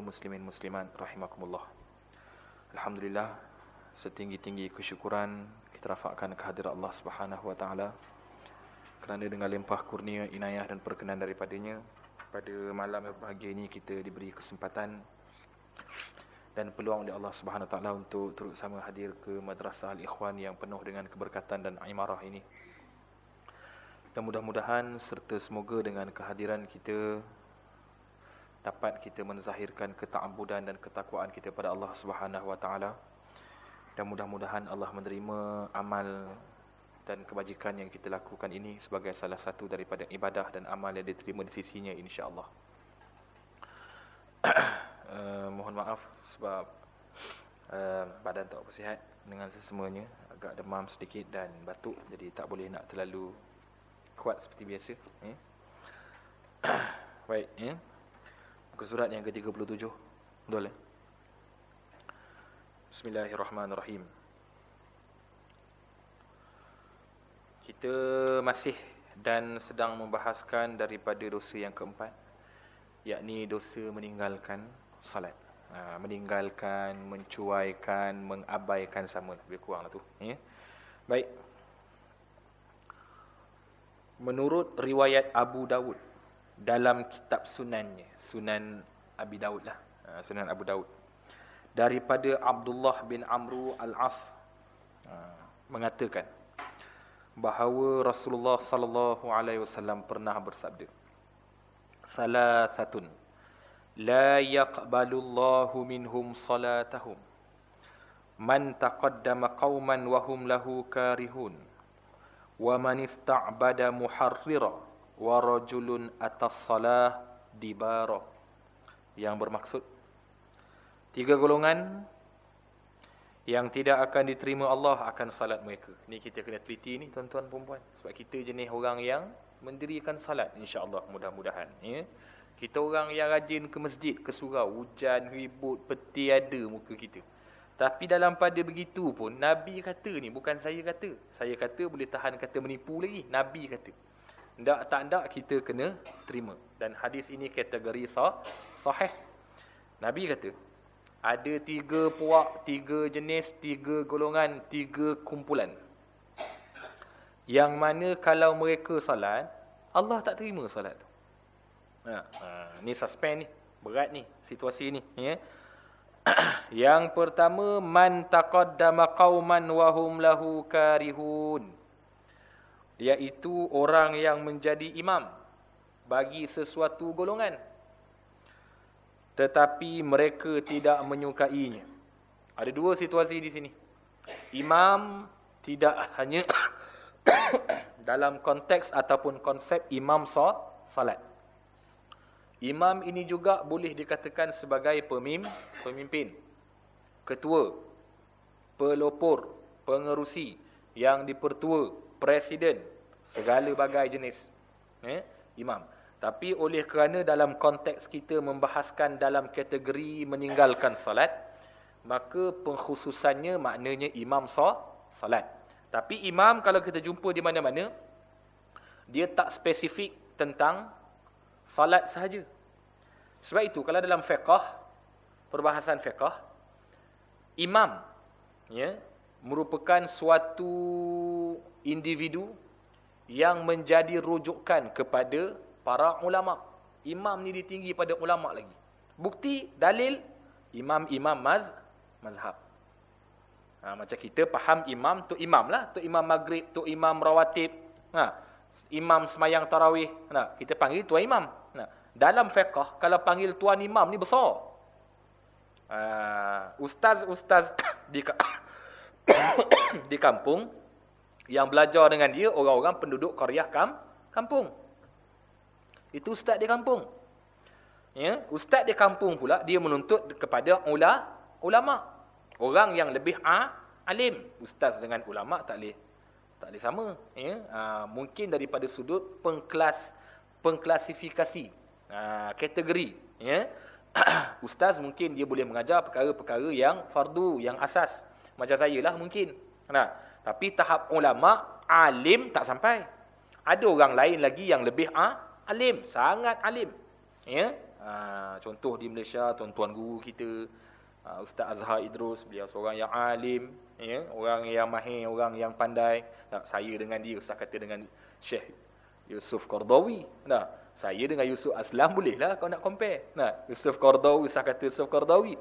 muslimin musliman rahimakumullah. Alhamdulillah setinggi-tinggi kesyukuran kita rafakkan kehadirat Allah Subhanahu wa taala kerana dengan limpah kurnia inayah dan perkenan daripadanya pada malam yang berbahagia ini kita diberi kesempatan dan peluang oleh Allah Subhanahu wa taala untuk turut sama hadir ke Madrasah Al-Ikhwan yang penuh dengan keberkatan dan imarah ini. Dan mudah-mudahan serta semoga dengan kehadiran kita dapat kita menzahirkan ketaabudan dan ketakwaan kita pada Allah Subhanahu wa taala dan mudah-mudahan Allah menerima amal dan kebajikan yang kita lakukan ini sebagai salah satu daripada ibadah dan amal yang diterima di sisinya insya-Allah. uh, mohon maaf sebab uh, badan tak sihat dengan semuanya agak demam sedikit dan batuk jadi tak boleh nak terlalu kuat seperti biasa eh. Baik, ya. Eh? Muka surat yang ke-37. Betul eh? Bismillahirrahmanirrahim. Kita masih dan sedang membahaskan daripada dosa yang keempat yakni dosa meninggalkan salat. Ha, meninggalkan, mencuaikan, mengabaikan sama lebih kuranglah tu, ya. Baik. Menurut riwayat Abu Dawud dalam kitab sunannya sunan Abi Daud lah. Ha, sunan Abu Daud. Daripada Abdullah bin Amru al-As ha, mengatakan bahawa Rasulullah sallallahu alaihi wasallam pernah bersabda thalathatun la yaqbalullahu minhum salatahum. Man taqaddama qauman wa hum lahu karihun. Wa man ista'bada muharrira wa rajulun atas salah dibara yang bermaksud tiga golongan yang tidak akan diterima Allah akan salat mereka. Ni kita kena teliti ni tuan-tuan puan-puan sebab kita jenis orang yang mendirikan salat insya-Allah mudah-mudahan ya. Kita orang yang rajin ke masjid, ke surau, hujan, ribut, peti ada muka kita. Tapi dalam pada begitu pun Nabi kata ni bukan saya kata. Saya kata boleh tahan kata menipu lagi. Nabi kata. Tak tak tak kita kena terima. Dan hadis ini kategori sah, sahih. Nabi kata, ada tiga puak, tiga jenis, tiga golongan, tiga kumpulan. Yang mana kalau mereka salat, Allah tak terima salat tu. Ha, ha, ni suspend ni. Berat ni situasi ni. Ya. Yang pertama, man taqaddama qauman wahum lahu karihun iaitu orang yang menjadi imam bagi sesuatu golongan. Tetapi mereka tidak menyukainya. Ada dua situasi di sini. Imam tidak hanya dalam konteks ataupun konsep imam salat. Imam ini juga boleh dikatakan sebagai pemim, pemimpin ketua pelopor pengerusi yang dipertua presiden segala bagai jenis eh, imam. Tapi oleh kerana dalam konteks kita membahaskan dalam kategori meninggalkan salat maka pengkhususannya maknanya imam salat tapi imam kalau kita jumpa di mana-mana dia tak spesifik tentang salat sahaja. Sebab itu kalau dalam fiqh perbahasan fiqh imam ya merupakan suatu individu yang menjadi rujukan kepada para ulama. Imam ni ditinggi pada ulama lagi. Bukti dalil imam-imam maz mazhab. Ha, macam kita faham imam tu imam lah, tu imam maghrib, tu imam rawatib. Ha, imam semayang tarawih. Nah, kita panggil tuan imam. Nah, dalam fiqh kalau panggil tuan imam ni besar. Uh, ustaz-ustaz di di kampung yang belajar dengan dia orang-orang penduduk Korea kam, kampung. Itu ustaz di kampung. Ya, ustaz di kampung pula dia menuntut kepada ula, ulama. Orang yang lebih a, alim. Ustaz dengan ulama tak boleh tak boleh sama, ya. Ha, mungkin daripada sudut pengkelas pengklasifikasi ha, kategori, ya. ustaz mungkin dia boleh mengajar perkara-perkara yang fardu, yang asas. Macam saya lah mungkin. Nah, tapi tahap ulama alim tak sampai. Ada orang lain lagi yang lebih ah, alim, sangat alim. Ya. Ha, contoh di Malaysia, tuan-tuan guru kita, uh, Ustaz Azhar Idrus, beliau seorang yang alim, ya, orang yang mahir, orang yang pandai. Nah, saya dengan dia, Ustaz kata dengan Syekh Yusuf Qardawi. Nah, saya dengan Yusuf Aslam bolehlah kau nak compare. Nah, Yusuf Qardawi, Ustaz kata Yusuf Qardawi.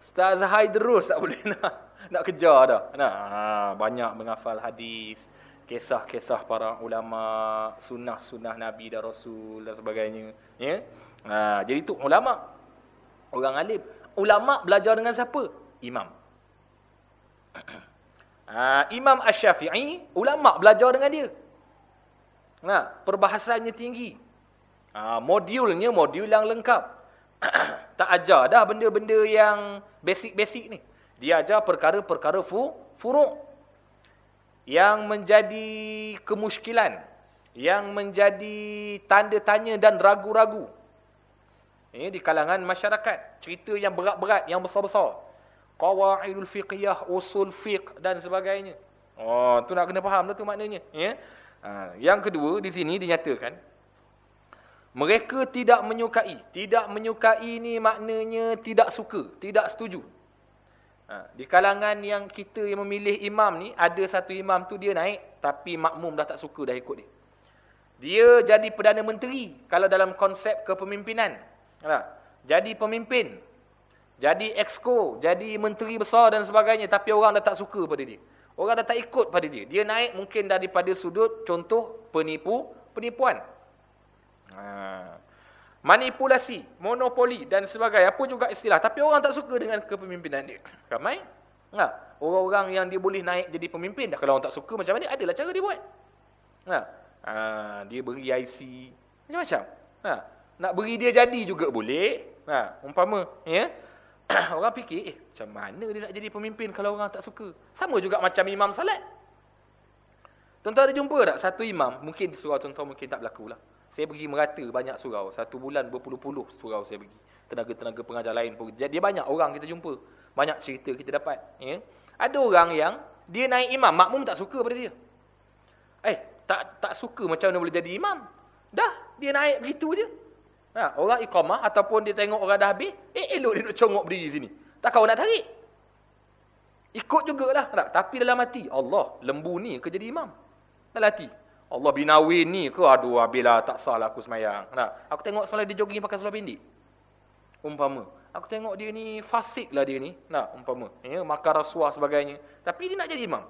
Ustaz Idrus tak boleh nak nak kejar dah. Nah, banyak menghafal hadis kisah-kisah para ulama, sunnah-sunnah Nabi dan Rasul dan sebagainya. Ya? Ha, jadi itu ulama. Orang alim. Ulama belajar dengan siapa? Imam. Ha, Imam Ash-Syafi'i, ulama belajar dengan dia. Ha, perbahasannya tinggi. Ha, modulnya modul yang lengkap. tak ajar dah benda-benda yang basic-basic ni. Dia ajar perkara-perkara fu, furuk yang menjadi kemuskilan, yang menjadi tanda tanya dan ragu-ragu. Ini di kalangan masyarakat, cerita yang berat-berat, yang besar-besar. Qawaidul fiqhiyah, usul fiqh dan sebagainya. Oh, tu nak kena faham tu maknanya, ya. Ha, yang kedua di sini dinyatakan mereka tidak menyukai. Tidak menyukai ni maknanya tidak suka, tidak setuju. Ha, di kalangan yang kita yang memilih imam ni, ada satu imam tu dia naik, tapi makmum dah tak suka dah ikut dia. Dia jadi Perdana Menteri, kalau dalam konsep kepemimpinan. Ha, jadi pemimpin, jadi exco, jadi menteri besar dan sebagainya, tapi orang dah tak suka pada dia. Orang dah tak ikut pada dia. Dia naik mungkin daripada sudut contoh penipu, penipuan. Ha manipulasi, monopoli dan sebagainya. Apa juga istilah. Tapi orang tak suka dengan kepemimpinan dia. Ramai. Ha. Orang-orang yang dia boleh naik jadi pemimpin. Kalau orang tak suka macam mana, adalah cara dia buat. Ha. Ha. Dia beri IC. Macam-macam. Ha. Nak beri dia jadi juga boleh. Ha. Umpama. Ya. orang fikir, eh macam mana dia nak jadi pemimpin kalau orang tak suka. Sama juga macam imam salat. Tuan-tuan ada jumpa tak satu imam, mungkin surau tuan-tuan mungkin tak berlaku lah. Saya pergi merata banyak surau. Satu bulan berpuluh-puluh surau saya pergi. Tenaga-tenaga pengajar lain pun. Dia banyak orang kita jumpa. Banyak cerita kita dapat. Ya? Ada orang yang dia naik imam. Makmum tak suka pada dia. Eh, tak tak suka macam mana boleh jadi imam. Dah, dia naik begitu je. Ha, orang iqamah ataupun dia tengok orang dah habis. Eh, elok dia nak congok berdiri sini. Tak kau nak tarik. Ikut jugalah. Tak? Tapi dalam hati, Allah, lembu ni ke jadi imam? Dalam hati. Allah binawin ni ke aduh bila tak salah aku semayang. Nah, aku tengok semalam dia jogging pakai seluar pendek. Umpama. Aku tengok dia ni fasik lah dia ni. Nah, umpama. Ya, makan rasuah sebagainya. Tapi dia nak jadi imam.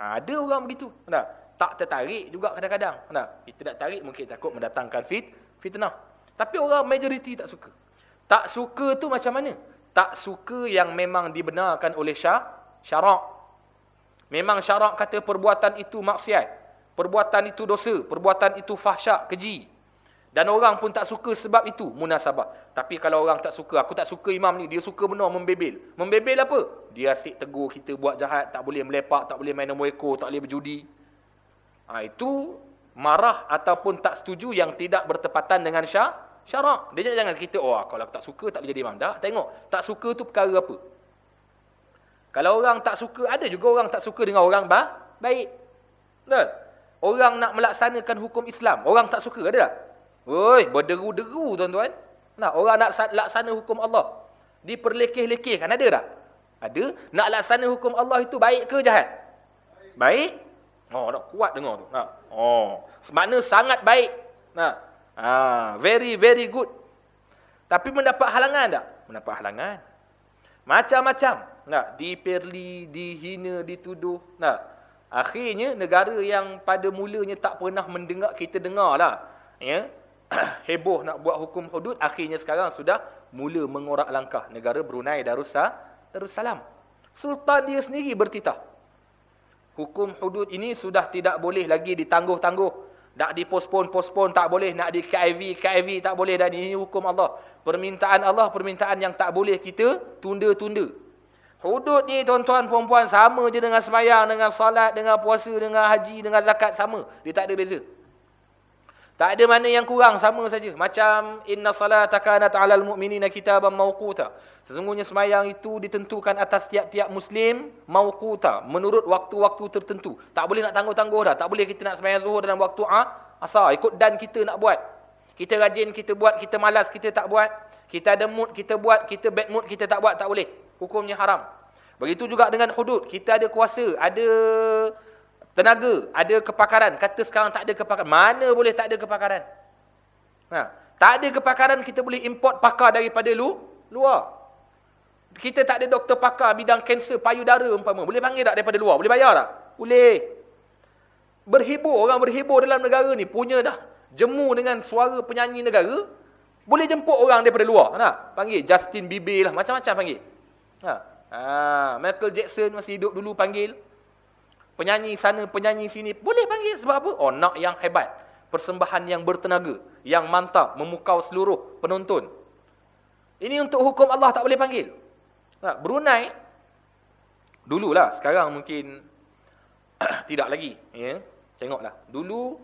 Ha, ada orang begitu. Nah, tak tertarik juga kadang-kadang. Nah, kita tak tarik mungkin takut mendatangkan fit, fitnah. Tapi orang majoriti tak suka. Tak suka tu macam mana? Tak suka yang memang dibenarkan oleh syar, syarak. Memang syarak kata perbuatan itu maksiat. Perbuatan itu dosa, perbuatan itu fahsyak, keji. Dan orang pun tak suka sebab itu munasabah. Tapi kalau orang tak suka, aku tak suka imam ni, dia suka benar membebel. Membebel apa? Dia asyik tegur kita buat jahat, tak boleh melepak, tak boleh main nombor ekor, tak boleh berjudi. Ha, itu marah ataupun tak setuju yang tidak bertepatan dengan syar, syarak. Dia jangan kita, oh kalau aku tak suka, tak boleh jadi imam. Tak, tengok. Tak suka tu perkara apa? Kalau orang tak suka, ada juga orang tak suka dengan orang bah, baik. Betul? Orang nak melaksanakan hukum Islam. Orang tak suka, ada tak? Woi, berderu-deru tuan-tuan. Nah, orang nak laksana hukum Allah. Diperlekeh-lekehkan, ada tak? Ada. Nak laksana hukum Allah itu baik ke jahat? Baik. Oh, nak kuat dengar tu. Nah. Oh, semakna sangat baik. Nah. Ah, very very good. Tapi mendapat halangan tak? Mendapat halangan. Macam-macam. Nah, diperli, dihina, dituduh. Nah, Akhirnya negara yang pada mulanya tak pernah mendengar kita dengar lah. Ya? Heboh nak buat hukum hudud. Akhirnya sekarang sudah mula mengorak langkah. Negara Brunei Darussalam. Sultan dia sendiri bertitah. Hukum hudud ini sudah tidak boleh lagi ditangguh-tangguh. Nak dipospon-pospon tak boleh. Nak di KIV, KIV tak boleh. Dan ini hukum Allah. Permintaan Allah, permintaan yang tak boleh kita tunda-tunda. Hudud ni tuan-tuan perempuan sama je dengan semayang, dengan salat, dengan puasa, dengan haji, dengan zakat sama. Dia tak ada beza. Tak ada mana yang kurang sama saja. Macam inna salata kanat 'alal mu'minina kitaban mawquta. Sesungguhnya semayang itu ditentukan atas tiap-tiap muslim mawquta, menurut waktu-waktu tertentu. Tak boleh nak tangguh-tangguh dah. Tak boleh kita nak semayang zuhur dalam waktu ah asar ikut dan kita nak buat. Kita rajin, kita buat, kita malas, kita tak buat. Kita ada mood, kita buat. Kita bad mood, kita tak buat, tak boleh. Hukumnya haram. Begitu juga dengan hudud. Kita ada kuasa, ada tenaga, ada kepakaran. Kata sekarang tak ada kepakaran. Mana boleh tak ada kepakaran? Ha. Tak ada kepakaran, kita boleh import pakar daripada lu, luar. Kita tak ada doktor pakar bidang kanser payudara umpama. Boleh panggil tak daripada luar? Boleh bayar tak? Boleh. Berhibur, orang berhibur dalam negara ni. Punya dah jemu dengan suara penyanyi negara. Boleh jemput orang daripada luar. Nak? Panggil Justin Bieber lah. Macam-macam panggil. Ha. Ha. Michael Jackson masih hidup dulu panggil. Penyanyi sana, penyanyi sini. Boleh panggil. Sebab apa? Oh, nak yang hebat. Persembahan yang bertenaga. Yang mantap. Memukau seluruh penonton. Ini untuk hukum Allah tak boleh panggil. Nah, Brunei dululah sekarang mungkin tidak lagi ya tengoklah dulu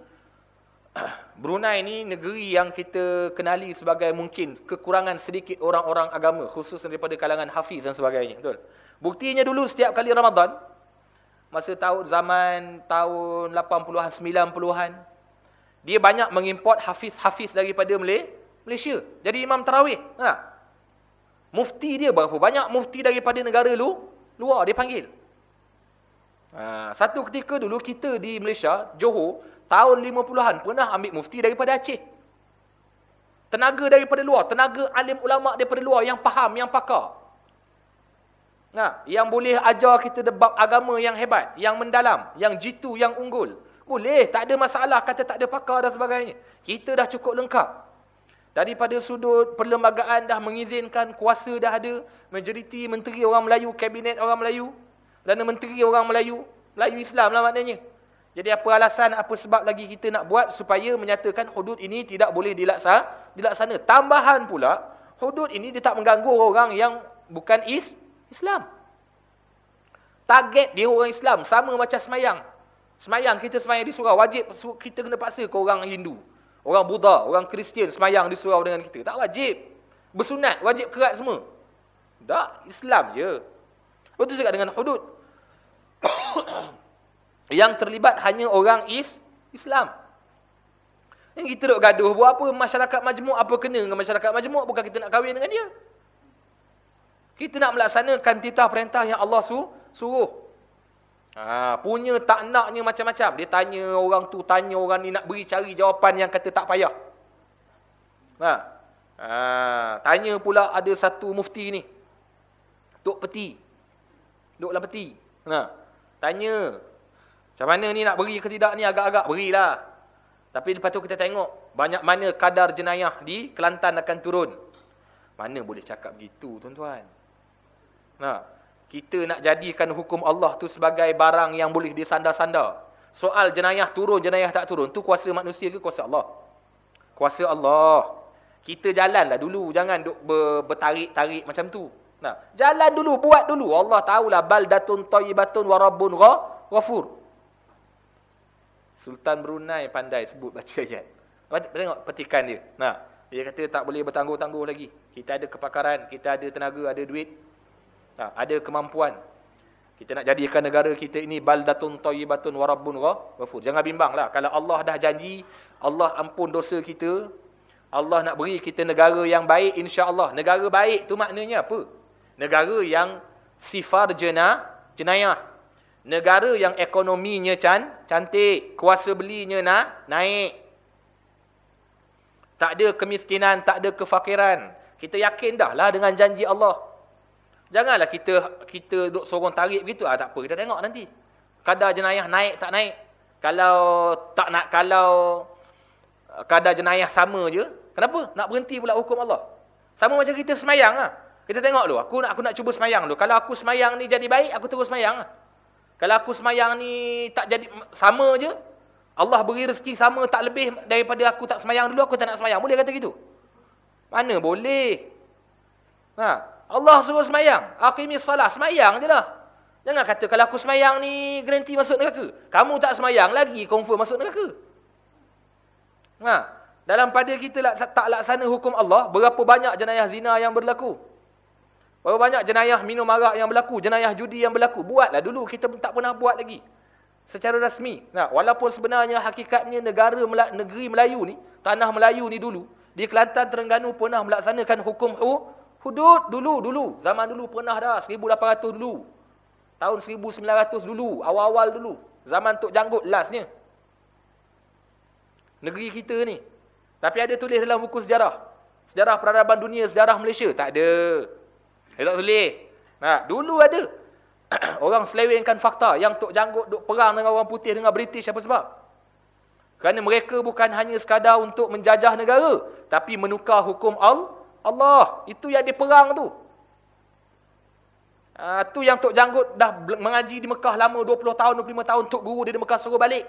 Brunei ni negeri yang kita kenali sebagai mungkin kekurangan sedikit orang-orang agama khusus daripada kalangan hafiz dan sebagainya betul? Buktinya dulu setiap kali Ramadan masa tahun zaman tahun 80-an 90-an dia banyak mengimport hafiz-hafiz daripada Malaysia. Jadi imam tarawih ha? Mufti dia berapa? Banyak mufti daripada negara lu, luar dia panggil. Ha, satu ketika dulu kita di Malaysia, Johor, tahun 50-an pernah ambil mufti daripada Aceh. Tenaga daripada luar, tenaga alim ulama daripada luar yang faham, yang pakar. Nah, yang boleh ajar kita debat agama yang hebat, yang mendalam, yang jitu, yang unggul. Boleh, tak ada masalah kata tak ada pakar dan sebagainya. Kita dah cukup lengkap. Daripada sudut perlembagaan dah mengizinkan, kuasa dah ada, majoriti menteri orang Melayu, kabinet orang Melayu, dan menteri orang Melayu, Melayu Islam lah maknanya. Jadi apa alasan, apa sebab lagi kita nak buat supaya menyatakan hudud ini tidak boleh dilaksana? dilaksana. Tambahan pula, hudud ini dia tak mengganggu orang yang bukan is Islam. Target dia orang Islam, sama macam semayang. Semayang, kita semayang di surau, wajib kita kena paksa ke orang Hindu. Orang Buddha, orang Kristian semayang di surau dengan kita. Tak wajib. Bersunat, wajib kerat semua. Tak, Islam je. Betul juga dengan hudud. Yang terlibat hanya orang is Islam. Yang kita duk gaduh, buat apa masyarakat majmuk, apa kena dengan masyarakat majmuk, bukan kita nak kahwin dengan dia. Kita nak melaksanakan titah perintah yang Allah suruh. Ha, punya tak naknya macam-macam. Dia tanya orang tu, tanya orang ni nak beri cari jawapan yang kata tak payah. Ha. Ha, tanya pula ada satu mufti ni. Tok Peti. Duk dalam peti. Ha. Tanya. Macam mana ni nak beri ke tidak ni agak-agak berilah. Tapi lepas tu kita tengok. Banyak mana kadar jenayah di Kelantan akan turun. Mana boleh cakap begitu tuan-tuan. Ha. Kita nak jadikan hukum Allah tu sebagai barang yang boleh disandar-sandar. Soal jenayah turun, jenayah tak turun. tu kuasa manusia ke kuasa Allah? Kuasa Allah. Kita jalanlah dulu. Jangan duk bertarik-tarik macam tu. Nah, jalan dulu, buat dulu. Allah tahulah baldatun tayyibatun wa rabbun ghafur. Sultan Brunei pandai sebut baca ayat. Tengok petikan dia. Nah, dia kata tak boleh bertangguh-tangguh lagi. Kita ada kepakaran, kita ada tenaga, ada duit. Ha, ada kemampuan. Kita nak jadikan negara kita ini baldatun tayyibatun wa rabbun ghafur. Jangan bimbanglah kalau Allah dah janji, Allah ampun dosa kita. Allah nak beri kita negara yang baik insya-Allah. Negara baik tu maknanya apa? Negara yang sifar jenah, jenayah. Negara yang ekonominya can, cantik, kuasa belinya nak naik. Tak ada kemiskinan, tak ada kefakiran. Kita yakin dah lah dengan janji Allah. Janganlah kita kita duk sorong tarik begitu. Ah tak apa, kita tengok nanti. Kadar jenayah naik tak naik. Kalau tak nak kalau uh, kadar jenayah sama je, kenapa? Nak berhenti pula hukum Allah. Sama macam kita semayang ah. Kita tengok dulu, aku nak aku nak cuba semayang dulu. Kalau aku semayang ni jadi baik, aku terus semayang ah. Kalau aku semayang ni tak jadi sama je, Allah beri rezeki sama tak lebih daripada aku tak semayang dulu, aku tak nak semayang. Boleh kata gitu? Mana boleh? Ha, Allah suruh semayang. Aqimis salah. Semayang je lah. Jangan kata kalau aku semayang ni garanti masuk neraka. Kamu tak semayang lagi confirm masuk neraka. Ha. Dalam pada kita tak laksana hukum Allah, berapa banyak jenayah zina yang berlaku? Berapa banyak jenayah minum arak yang berlaku? Jenayah judi yang berlaku? Buatlah dulu. Kita tak pernah buat lagi. secara rasmi. Nah, walaupun sebenarnya hakikatnya negara negeri Melayu ni, tanah Melayu ni dulu, di Kelantan Terengganu pernah melaksanakan hukum hudud dulu dulu. Zaman dulu pernah dah 1800 dulu. Tahun 1900 dulu, awal-awal dulu. Zaman Tok Janggut lastnya. Negeri kita ni. Tapi ada tulis dalam buku sejarah. Sejarah peradaban dunia, sejarah Malaysia. Tak ada. Dia tak tulis. Nah, dulu ada. orang selewengkan fakta yang Tok Janggut duk perang dengan orang putih dengan British apa sebab? Kerana mereka bukan hanya sekadar untuk menjajah negara. Tapi menukar hukum Allah. Itu yang diperang tu. Uh, tu yang Tok Janggut dah mengaji di Mekah lama 20 tahun, 25 tahun. Tok Guru dia di Mekah suruh balik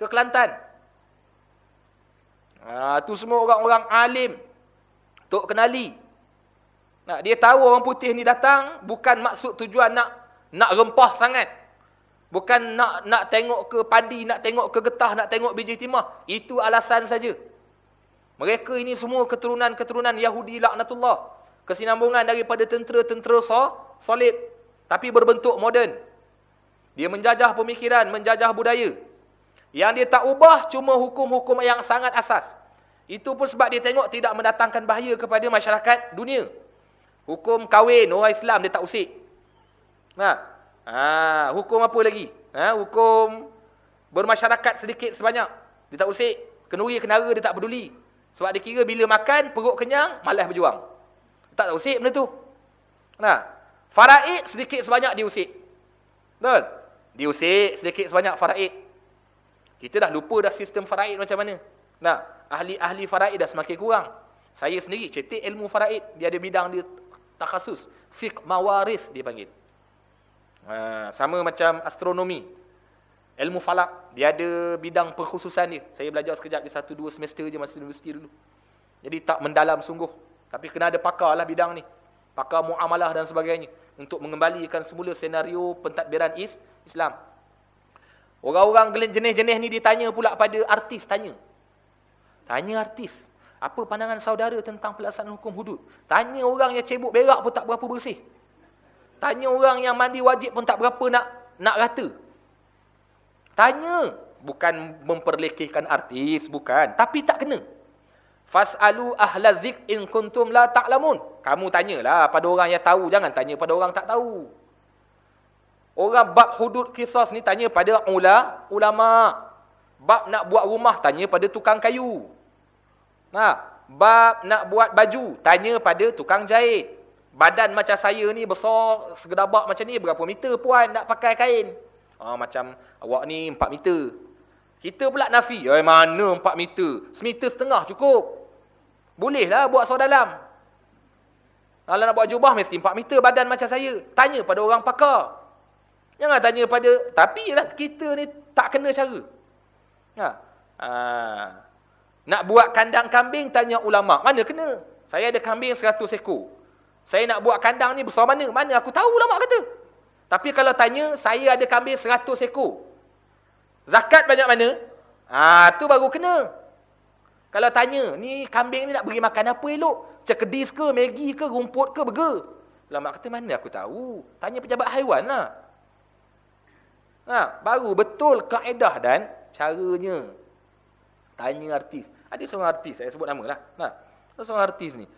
ke Kelantan. Uh, tu semua orang-orang alim. Tok kenali. Nah, dia tahu orang putih ni datang bukan maksud tujuan nak nak rempah sangat. Bukan nak nak tengok ke padi, nak tengok ke getah, nak tengok biji timah. Itu alasan saja. Mereka ini semua keturunan-keturunan Yahudi laknatullah. Kesinambungan daripada tentera-tentera so, solid tapi berbentuk moden. Dia menjajah pemikiran, menjajah budaya. Yang dia tak ubah cuma hukum-hukum yang sangat asas. Itu pun sebab dia tengok tidak mendatangkan bahaya kepada masyarakat dunia. Hukum kahwin orang Islam dia tak usik. Ha. Ha, hukum apa lagi? Ha, hukum bermasyarakat sedikit sebanyak. Dia tak usik. Kenuri kenara dia tak peduli. Sebab dia kira bila makan perut kenyang malas berjuang. Tak tak usik benda tu. Nah. Faraid sedikit sebanyak diusik. Betul? Diusik sedikit sebanyak faraid. Kita dah lupa dah sistem faraid macam mana. Nah, ahli-ahli faraid dah semakin kurang. Saya sendiri cetek ilmu faraid. Dia ada bidang dia takhasus. Fiqh mawarith dia panggil. Ha, sama macam astronomi. Ilmu falak. Dia ada bidang perkhususan dia. Saya belajar sekejap di satu dua semester je masa universiti dulu. Jadi tak mendalam sungguh. Tapi kena ada pakar lah bidang ni pakar muamalah dan sebagainya untuk mengembalikan semula senario pentadbiran is Islam. Orang-orang jenis-jenis ni ditanya pula pada artis tanya. Tanya artis, apa pandangan saudara tentang pelaksanaan hukum hudud? Tanya orang yang cebok berak pun tak berapa bersih. Tanya orang yang mandi wajib pun tak berapa nak nak rata. Tanya, bukan memperlekehkan artis, bukan, tapi tak kena. Fas'alu ahla dzik in kuntum la ta'lamun. Kamu tanyalah pada orang yang tahu, jangan tanya pada orang tak tahu. Orang bab hudud kisah ni tanya pada ula, ulama. Bab nak buat rumah tanya pada tukang kayu. Nah, bab nak buat baju tanya pada tukang jahit. Badan macam saya ni besar segedabak macam ni berapa meter puan nak pakai kain? Ah macam awak ni 4 meter. Kita pula nafi, eh mana 4 meter? Semeter setengah cukup. Bolehlah buat seluar dalam. Kalau nak buat jubah mesti 4 meter badan macam saya. Tanya pada orang pakar. Jangan tanya pada tapi lah kita ni tak kena cara. Ha. ha. Nak buat kandang kambing tanya ulama. Mana kena? Saya ada kambing 100 ekor. Saya nak buat kandang ni besar mana? Mana aku tahu ulama kata. Tapi kalau tanya saya ada kambing 100 ekor. Zakat banyak mana? Ah ha, tu baru kena. Kalau tanya, ni kambing ni nak beri makan apa elok? Cekedis ke, Maggi ke, rumput ke, burger? Lama kata, mana aku tahu? Tanya pejabat haiwan lah. Ha, baru betul kaedah dan caranya. Tanya artis. Ada seorang artis, saya sebut nama lah. Ha, seorang artis ni.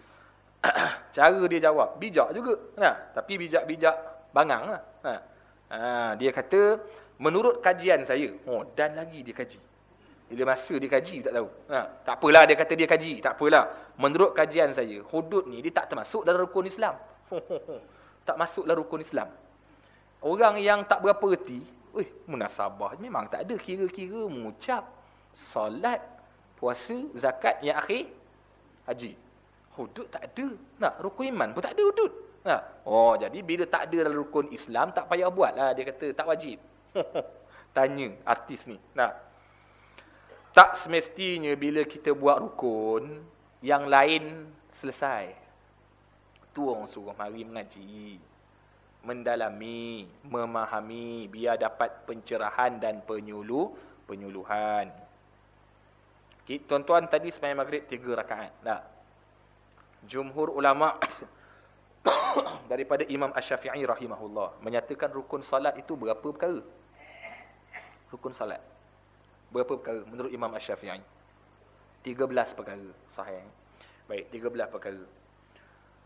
Cara dia jawab, bijak juga. Ha, tapi bijak-bijak bangang lah. Ha, ha, dia kata, menurut kajian saya, oh dan lagi dia kaji. Bila masa dia kaji tak tahu. Ha, tak apalah dia kata dia kaji, tak apalah. Menurut kajian saya, hudud ni dia tak termasuk dalam rukun Islam. tak masuk dalam rukun Islam. Orang yang tak berapa reti, weh, munasabah memang tak ada kira-kira mengucap solat, puasa, zakat yang akhir haji. Hudud tak ada. Nah, rukun iman pun tak ada hudud. Nah, oh, jadi bila tak ada dalam rukun Islam tak payah buatlah dia kata tak wajib. Tanya artis ni. Nah, tak semestinya bila kita buat rukun, yang lain selesai. Tu orang suruh mari mengaji. Mendalami, memahami, biar dapat pencerahan dan penyuluh, penyuluhan. Tuan-tuan tadi sepanjang maghrib tiga rakaat. Tak? Jumhur ulama' daripada Imam Ash-Syafi'i rahimahullah menyatakan rukun salat itu berapa perkara? Rukun salat. Berapa perkara menurut Imam Ash-Syafi'i? 13 perkara sahih. Baik, 13 perkara.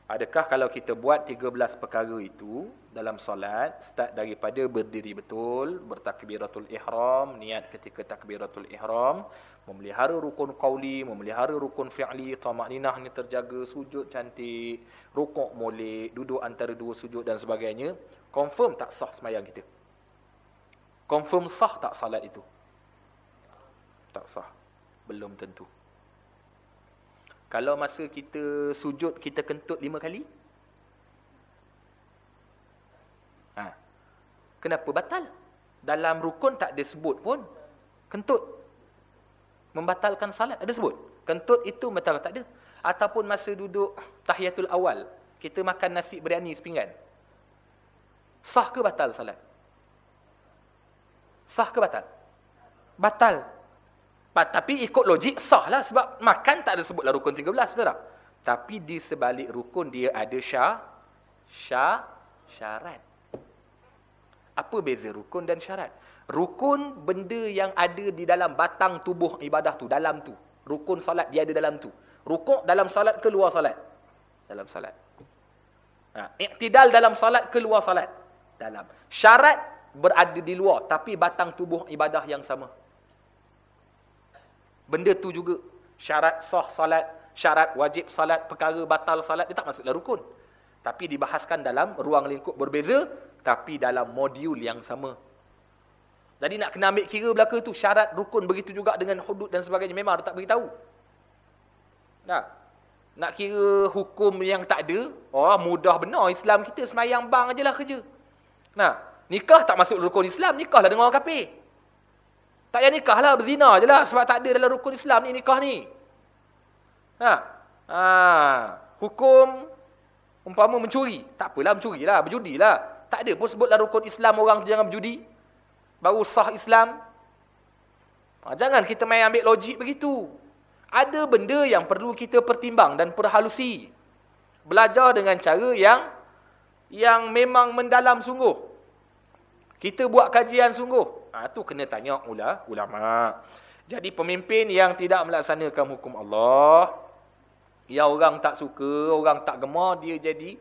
Adakah kalau kita buat 13 perkara itu dalam solat, start daripada berdiri betul, bertakbiratul ihram, niat ketika takbiratul ihram, memelihara rukun qawli, memelihara rukun fi'li, tamakninahnya terjaga, sujud cantik, rukuk molek, duduk antara dua sujud dan sebagainya, confirm tak sah semayang kita? Confirm sah tak salat itu? Tak sah. Belum tentu. Kalau masa kita sujud, kita kentut lima kali? Ha. Kenapa batal? Dalam rukun tak ada sebut pun. Kentut. Membatalkan salat. Ada sebut? Kentut itu batal tak ada. Ataupun masa duduk tahiyatul awal. Kita makan nasi biryani sepinggan. Sah ke batal salat? Sah ke batal? Batal. Tapi ikut logik sahlah sebab makan tak ada sebutlah rukun 13 betul tak? Tapi di sebalik rukun dia ada syah syah syarat. Apa beza rukun dan syarat? Rukun benda yang ada di dalam batang tubuh ibadah tu, dalam tu. Rukun solat dia ada dalam tu. Rukuk dalam solat ke luar solat? Dalam solat. Ha, iktidal dalam solat ke luar solat? Dalam. Syarat berada di luar tapi batang tubuh ibadah yang sama. Benda tu juga syarat sah salat, syarat wajib salat, perkara batal salat, dia tak dalam rukun. Tapi dibahaskan dalam ruang lingkup berbeza, tapi dalam modul yang sama. Jadi nak kena ambil kira belaka tu, syarat rukun begitu juga dengan hudud dan sebagainya. Memang dia tak beritahu. Nah, nak kira hukum yang tak ada, oh mudah benar Islam kita semayang bang ajalah kerja. Nah, nikah tak masuk rukun Islam, nikahlah dengan orang kafir. Tak payah nikah lah, berzina je lah. Sebab tak ada dalam rukun Islam ni nikah ni. Ha. Ha. Hukum umpama mencuri. Tak apalah mencuri lah, berjudi lah. Tak ada pun sebut dalam rukun Islam orang jangan berjudi. Baru sah Islam. Ha. Jangan kita main ambil logik begitu. Ada benda yang perlu kita pertimbang dan perhalusi. Belajar dengan cara yang yang memang mendalam sungguh. Kita buat kajian sungguh. Ha, tu kena tanya ula, ulama. Jadi pemimpin yang tidak melaksanakan hukum Allah, yang orang tak suka, orang tak gemar, dia jadi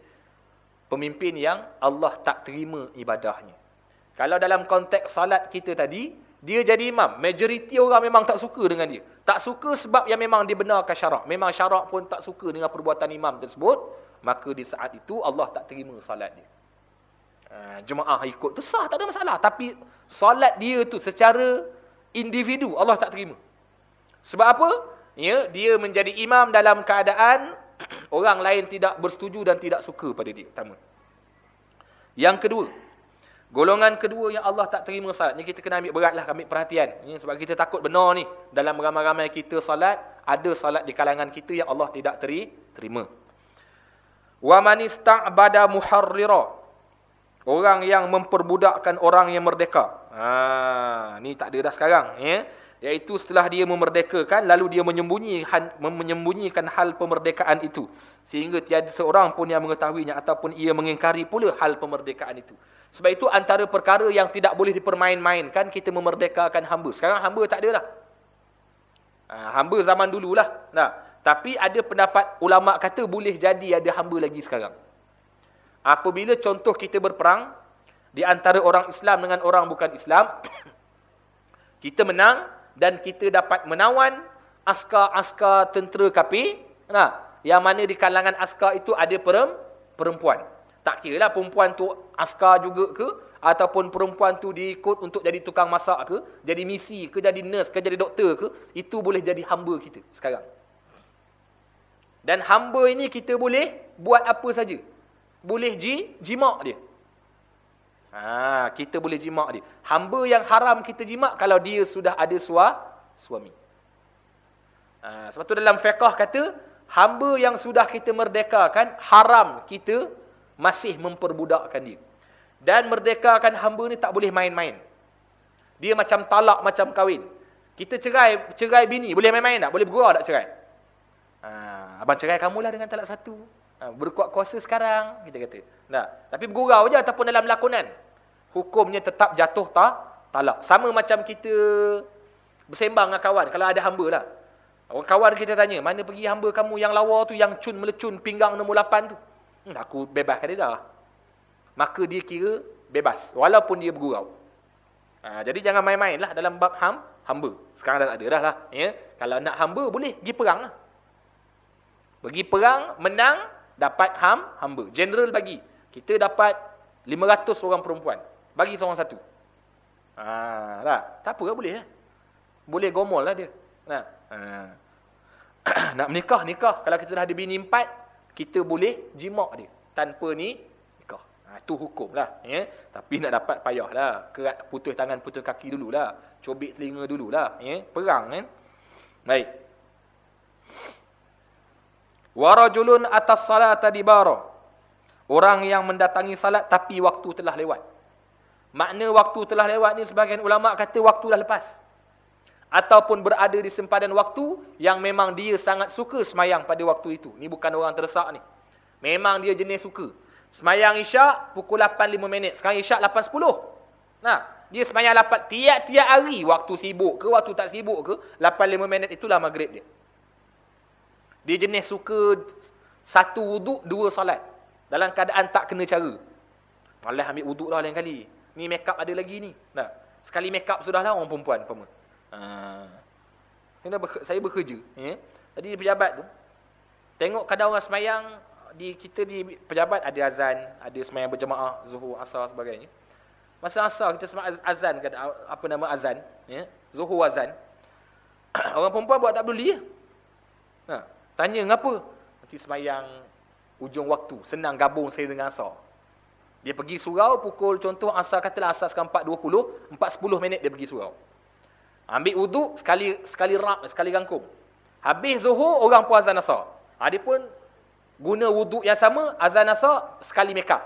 pemimpin yang Allah tak terima ibadahnya. Kalau dalam konteks salat kita tadi, dia jadi imam. Majoriti orang memang tak suka dengan dia. Tak suka sebab yang memang dibenarkan syarak. Memang syarak pun tak suka dengan perbuatan imam tersebut. Maka di saat itu Allah tak terima salat dia. Ha, jemaah ikut tu sah tak ada masalah. Tapi solat dia tu secara individu Allah tak terima. Sebab apa? Ya dia menjadi imam dalam keadaan orang lain tidak bersetuju dan tidak suka pada dia. Pertama. Yang kedua golongan kedua yang Allah tak terima salat ni kita kena ambil beratlah ambil perhatian. Ya, sebab kita takut benar ni dalam ramai-ramai kita salat ada salat di kalangan kita yang Allah tidak teri, terima. Wa man ista'bada muharrira Orang yang memperbudakkan orang yang merdeka. Ha, ni tak ada dah sekarang. Ya? Iaitu setelah dia memerdekakan, lalu dia menyembunyikan, menyembunyikan hal pemerdekaan itu. Sehingga tiada seorang pun yang mengetahuinya ataupun ia mengingkari pula hal pemerdekaan itu. Sebab itu antara perkara yang tidak boleh dipermain-mainkan, kita memerdekakan hamba. Sekarang hamba tak ada dah. Ha, hamba zaman dululah. Nah, tapi ada pendapat ulama kata boleh jadi ada hamba lagi sekarang. Apabila contoh kita berperang di antara orang Islam dengan orang bukan Islam, kita menang dan kita dapat menawan askar-askar tentera kafir, nah, yang mana di kalangan askar itu ada perempuan. Tak kira lah perempuan tu askar juga ke ataupun perempuan tu diikut untuk jadi tukang masak ke, jadi misi ke, jadi nurse ke, jadi doktor ke, itu boleh jadi hamba kita sekarang. Dan hamba ini kita boleh buat apa saja boleh ji, jimak dia. Ha, kita boleh jimak dia. Hamba yang haram kita jimak kalau dia sudah ada sua, suami. Ha, sebab tu dalam fiqah kata, hamba yang sudah kita merdekakan, haram kita masih memperbudakkan dia. Dan merdekakan hamba ni tak boleh main-main. Dia macam talak, macam kahwin. Kita cerai cerai bini, boleh main-main tak? Boleh bergurau tak cerai? Ha, abang cerai kamulah dengan talak satu. Ha, berkuat kuasa sekarang kita kata. Nah, tapi bergurau aja ataupun dalam lakonan. Hukumnya tetap jatuh tak talak. Sama macam kita bersembang dengan kawan. Kalau ada hamba lah. Orang kawan kita tanya, mana pergi hamba kamu yang lawa tu, yang cun melecun pinggang nombor 8 tu? Hmm, aku bebaskan dia dah. Maka dia kira bebas. Walaupun dia bergurau. Ha, jadi jangan main-main lah dalam bab ham, hamba. Sekarang dah tak ada dah lah. Ya? Kalau nak hamba, boleh pergi perang lah. Pergi perang, menang, dapat ham, hamba. General bagi. Kita dapat 500 orang perempuan. Bagi seorang satu. Ha, tak? tak apa lah, boleh lah. Boleh gomol lah dia. Nah. Ha. nak menikah, nikah. Kalau kita dah ada bini empat, kita boleh jimak dia. Tanpa ni, nikah. Ha, itu hukum lah. Ya? Tapi nak dapat payah lah. Kerat putus tangan, putus kaki dulu lah. Cobik telinga dulu lah. Ya? Perang kan. Baik. Warajulun atas salat adibara. Orang yang mendatangi salat tapi waktu telah lewat. Makna waktu telah lewat ni sebagian ulama kata waktu dah lepas ataupun berada di sempadan waktu yang memang dia sangat suka semayang pada waktu itu. Ni bukan orang terdesak ni. Memang dia jenis suka. Semayang isyak pukul 8.5 minit. Sekarang isyak 8.10. Nah, dia semayang 8 tiap-tiap hari waktu sibuk ke waktu tak sibuk ke 8.5 minit itulah maghrib dia. Dia jenis suka satu wuduk, dua solat. Dalam keadaan tak kena cara. Malah ambil wuduk dah lain kali. Ni make up ada lagi ni. Nah, sekali make up sudah lah orang perempuan. Ha. Saya bekerja. Ya. Tadi di pejabat tu. Tengok kadang orang semayang. Di, kita di pejabat ada azan. Ada semayang berjemaah. Zuhur, asar sebagainya. Masa asar kita semayang azan. Apa nama azan. Ya. Zuhur azan. orang perempuan buat tak peduli. Ya. Ha. Tanya ngapa? Nanti semayang ujung waktu. Senang gabung saya dengan asar. Dia pergi surau pukul contoh asar katalah asar sekarang 4.20. 4.10 minit dia pergi surau. Ambil wuduk sekali sekali rak sekali rangkum. Habis zuhur orang pun azan asar. Ha, dia pun guna wuduk yang sama azan asar sekali make up.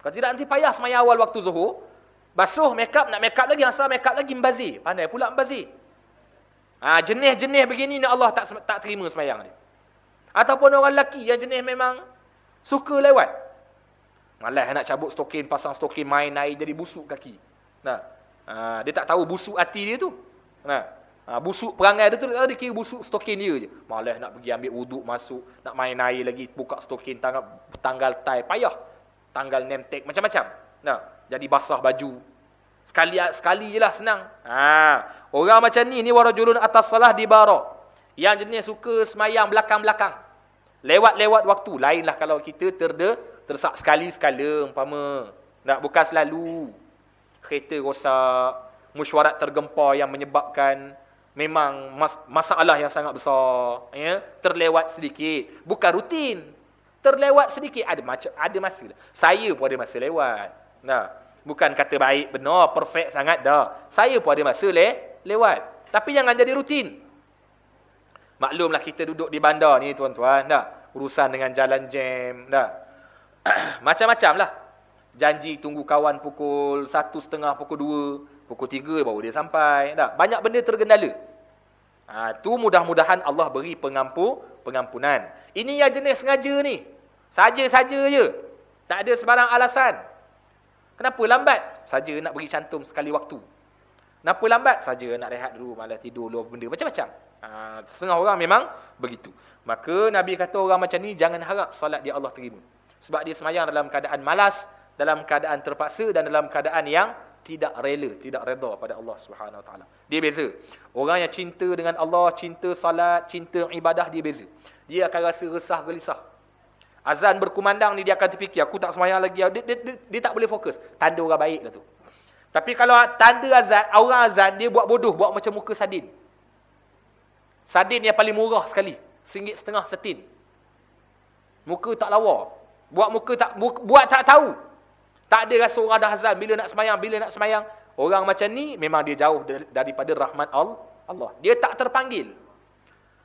Kalau tidak nanti payah semaya awal waktu zuhur. Basuh make up nak make up lagi asar make up lagi membazir. Pandai pula membazir. Ha, jenis-jenis begini ni Allah tak tak terima semayang dia. Ataupun orang lelaki yang jenis memang suka lewat. Malah nak cabut stokin, pasang stokin, main naik jadi busuk kaki. Nah, Ha, dia tak tahu busuk hati dia tu. Ha, ha, busuk perangai dia tu, dia kira busuk stokin dia je. Malah nak pergi ambil wuduk masuk, nak main air lagi, buka stokin, tanggal, tanggal tie, payah. Tanggal name tag, macam-macam. Nah, jadi basah baju. Sekali sekali je lah, senang. Ha, orang macam ni, ni warajulun atas salah di barak. Yang jenis suka semayang belakang-belakang. Lewat-lewat waktu. Lainlah kalau kita terda, tersak sekali-sekala, umpama. Tak, bukan selalu kereta rosak, mesyuarat tergempar yang menyebabkan memang mas masalah yang sangat besar, ya, terlewat sedikit, bukan rutin. Terlewat sedikit ada macam ada masa. Saya pun ada masa lewat. Nah, bukan kata baik benar, perfect sangat dah. Saya pun ada masa le lewat. Tapi jangan jadi rutin. Maklumlah kita duduk di bandar ni tuan-tuan, dah. Urusan dengan jalan jam, dah. Macam-macam lah. Janji tunggu kawan pukul satu setengah, pukul dua, pukul tiga baru dia sampai. Tak? Banyak benda tergendala. Ha, tu mudah-mudahan Allah beri pengampu, pengampunan. Ini yang jenis sengaja ni. Saja-saja je. Tak ada sebarang alasan. Kenapa lambat? Saja nak beri cantum sekali waktu. Kenapa lambat? Saja nak rehat dulu, malah tidur dulu benda. Macam-macam. Ha, setengah orang memang begitu. Maka Nabi kata orang macam ni, jangan harap solat dia Allah terima. Sebab dia semayang dalam keadaan malas, dalam keadaan terpaksa dan dalam keadaan yang tidak rela, tidak redha pada Allah Subhanahu Wa Taala. Dia beza. Orang yang cinta dengan Allah, cinta salat, cinta ibadah dia beza. Dia akan rasa resah gelisah. Azan berkumandang ni dia akan terfikir, aku tak semayang lagi. Dia, dia, dia, dia tak boleh fokus. Tanda orang baik lah tu. Tapi kalau tanda azan, orang azan dia buat bodoh, buat macam muka sadin. Sadin yang paling murah sekali. Singgit setengah setin. Muka tak lawa. Buat muka tak buat tak tahu. Tak ada rasa orang dah azan bila nak semayang, bila nak semayang. Orang macam ni memang dia jauh daripada rahmat Allah. Dia tak terpanggil.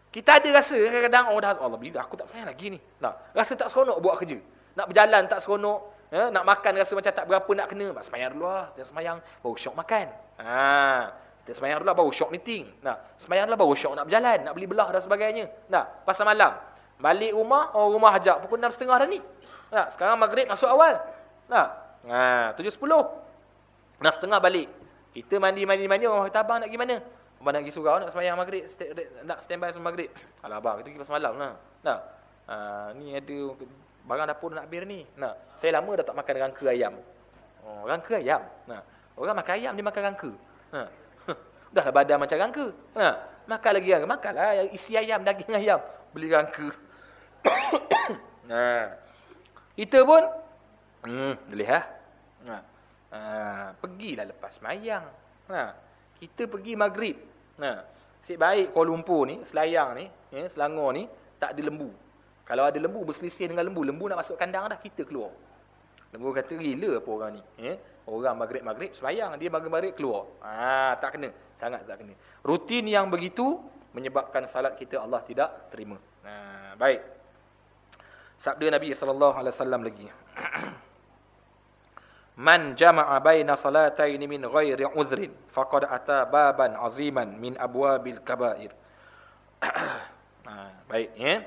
Kita ada rasa kadang-kadang orang dah Allah bila aku tak semayang lagi ni. Nah, rasa tak seronok buat kerja. Nak berjalan tak seronok, ya, nak makan rasa macam tak berapa nak kena. Mak semayang dulu lah. Dia semayang baru syok makan. Ha, kita semayang dulu lah baru syok meeting. Nah, semayang dulu lah baru syok nak berjalan, nak beli belah dan sebagainya. Nah, pasal malam. Balik rumah, orang rumah hajak pukul 6.30 dah ni. Nah, sekarang maghrib masuk awal. Nah, Ha, tujuh sepuluh. Nak setengah balik. Kita mandi-mandi-mandi, orang kata, abang nak pergi mana? Abang nak pergi surau, nak semayang maghrib, nak standby semua maghrib. Alah abang, kita pergi malam lah. Nah, ha, ni ada barang dapur nak habis ni. Nah, saya lama dah tak makan rangka ayam. Oh, rangka ayam. Nah, orang makan ayam, dia makan rangka. Ha. Dah lah badan macam rangka. Ha. Makan lagi rangka. Makanlah isi ayam, daging ayam. Beli rangka. nah. Kita pun, hmm, boleh ha? Nah. Ha. Pergilah lepas mayang. Ha. Kita pergi maghrib. Ha. Sik baik Kuala Lumpur ni, Selayang ni, ya, Selangor ni, tak ada lembu. Kalau ada lembu berselisih dengan lembu, lembu nak masuk kandang dah, kita keluar. Lembu kata, gila apa orang ni. Ya? Orang maghrib-maghrib semayang, dia maghrib-maghrib keluar. Ah, tak kena. Sangat tak kena. Rutin yang begitu, menyebabkan salat kita Allah tidak terima. Ha, baik. Sabda Nabi SAW lagi. Man jama'a baina salataini min ghairi udhrin faqad ata baban aziman min abwabil kabair. ha, baik ya.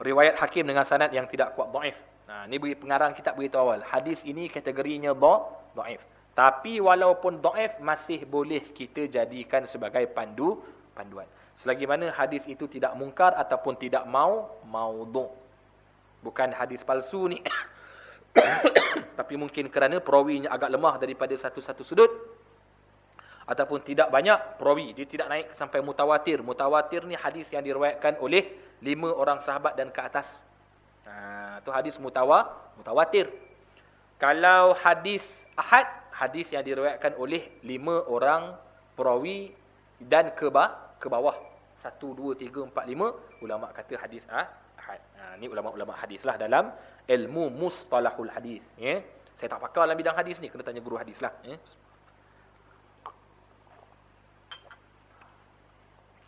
Riwayat Hakim dengan sanad yang tidak kuat dhaif. Ha, ni beri pengarang kitab beritahu awal. Hadis ini kategorinya dhaif. Tapi walaupun dhaif masih boleh kita jadikan sebagai pandu panduan. Selagi mana hadis itu tidak mungkar ataupun tidak mau maudhu. Bukan hadis palsu ni. tapi mungkin kerana perawinya agak lemah daripada satu-satu sudut ataupun tidak banyak perawi dia tidak naik sampai mutawatir. Mutawatir ni hadis yang diriwayatkan oleh lima orang sahabat dan ke atas. Ha tu hadis mutawa mutawatir. Kalau hadis ahad hadis yang diriwayatkan oleh lima orang perawi dan ke bawah ke bawah. 1 2 3 4 5 ulama kata hadis ah ha ni ulama-ulama hadislah dalam ilmu mustalahul hadis ya. Saya tak pakar dalam bidang hadis ni kena tanya guru hadis lah ya.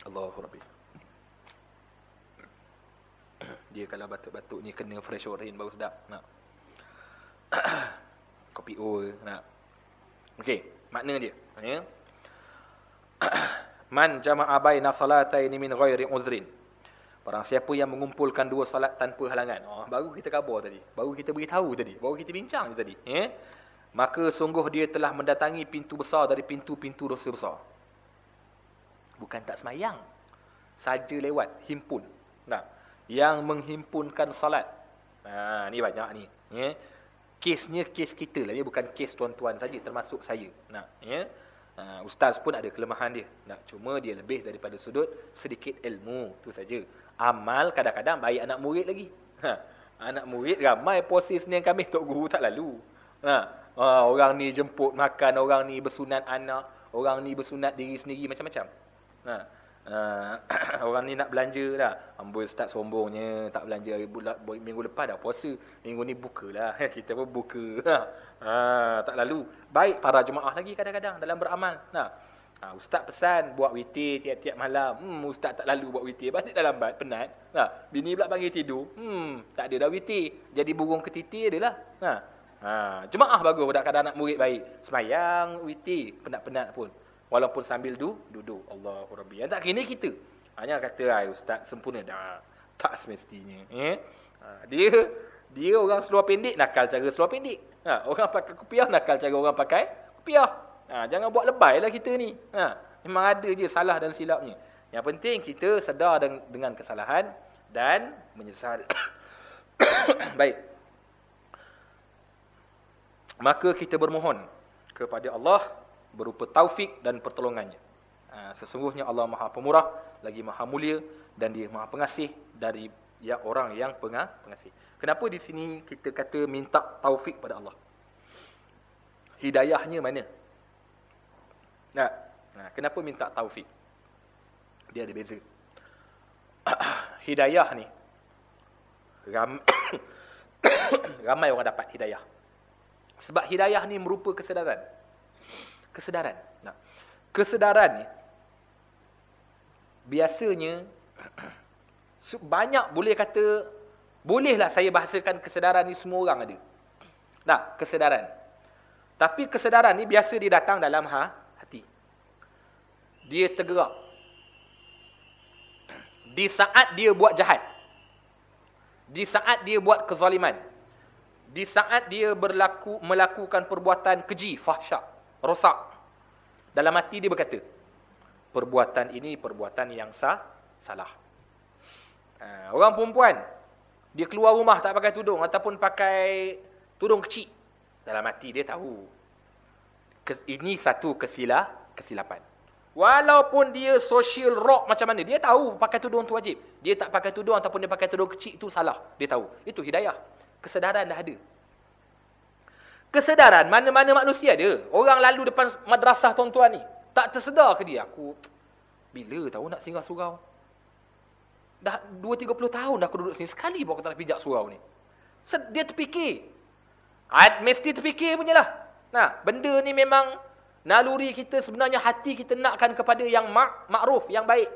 Allahu rabbi. Dia kalau batuk-batuk ni kena fresh orange baru sedap nak. Kopi o nak. Okey makna dia ya. Man jama'a baina salataini min ghairi uzrin Barang siapa yang mengumpulkan dua salat tanpa halangan. Oh, baru kita khabar tadi. Baru kita beritahu tadi. Baru kita bincang tadi. Eh? Maka sungguh dia telah mendatangi pintu besar dari pintu-pintu dosa besar. Bukan tak semayang. Saja lewat. Himpun. Nah, Yang menghimpunkan salat. Nah, ni banyak ni. Eh? Kesnya kes kita lah. Dia bukan kes tuan-tuan saja Termasuk saya. Nah, eh? Uh, ustaz pun ada kelemahan dia. Nak cuma dia lebih daripada sudut sedikit ilmu tu saja. Amal kadang-kadang baik anak murid lagi. Ha, anak murid ramai proses ni yang kami tok guru tak lalu. Ha, uh, orang ni jemput makan, orang ni bersunat anak, orang ni bersunat diri sendiri macam-macam. Ha, Uh, orang ni nak belanja dah. Amboi start sombongnya, tak belanja minggu lepas dah puasa. Minggu ni bukalah. Kita pun buka. ha, tak lalu. Baik para jemaah lagi kadang-kadang dalam beramal. Nah. Ha, ustaz pesan buat witir tiap-tiap malam. Hmm, ustaz tak lalu buat witir. Balik dalam lambat, penat. Nah, bini pula panggil tidur. Hmm, tak ada dah witir. Jadi burung ketiti adalah. Nah. Ha, jemaah bagus budak-budak anak murid baik. Semayang witir, penat-penat pun. Walaupun sambil du, duduk. Allahu Rabbi. Yang tak kini kita. Hanya kata, ay, ustaz sempurna. Dah, tak semestinya. Eh? Dia dia orang seluar pendek, nakal cara seluar pendek. Ha, orang pakai kupiah, nakal cara orang pakai kupiah. Ha, jangan buat lebay lah kita ni. Ha, memang ada je salah dan silapnya. Yang penting kita sedar dengan kesalahan dan menyesal. Baik. Maka kita bermohon kepada Allah berupa taufik dan pertolongannya. Ha, sesungguhnya Allah Maha Pemurah, lagi Maha Mulia dan Dia Maha Pengasih dari ya orang yang pengasih. Kenapa di sini kita kata minta taufik pada Allah? Hidayahnya mana? Nah, nah kenapa minta taufik? Dia ada beza. hidayah ni ram ramai orang dapat hidayah. Sebab hidayah ni merupa kesedaran kesedaran. Nah, kesedaran ni biasanya banyak boleh kata bolehlah saya bahasakan kesedaran ni semua orang ada. Nah, kesedaran. Tapi kesedaran ni biasa dia datang dalam ha, hati. Dia tergerak. Di saat dia buat jahat. Di saat dia buat kezaliman. Di saat dia berlaku melakukan perbuatan keji, fahsyak rosak. Dalam hati dia berkata, perbuatan ini perbuatan yang sah, salah. Ha, orang perempuan, dia keluar rumah tak pakai tudung ataupun pakai tudung kecil. Dalam hati dia tahu. Ini satu kesilah, kesilapan. Walaupun dia social rock macam mana, dia tahu pakai tudung tu wajib. Dia tak pakai tudung ataupun dia pakai tudung kecil itu salah. Dia tahu. Itu hidayah. Kesedaran dah ada. Kesedaran mana-mana manusia ada. Orang lalu depan madrasah tuan-tuan ni. Tak tersedar ke dia? Aku, bila tahu nak singgah surau? Dah 2-30 tahun dah aku duduk sini. Sekali pun aku tak nak pijak surau ni. Dia terfikir. Mesti terfikir punya lah. Nah, benda ni memang Naluri kita sebenarnya hati kita nakkan kepada yang mak makruf, yang baik.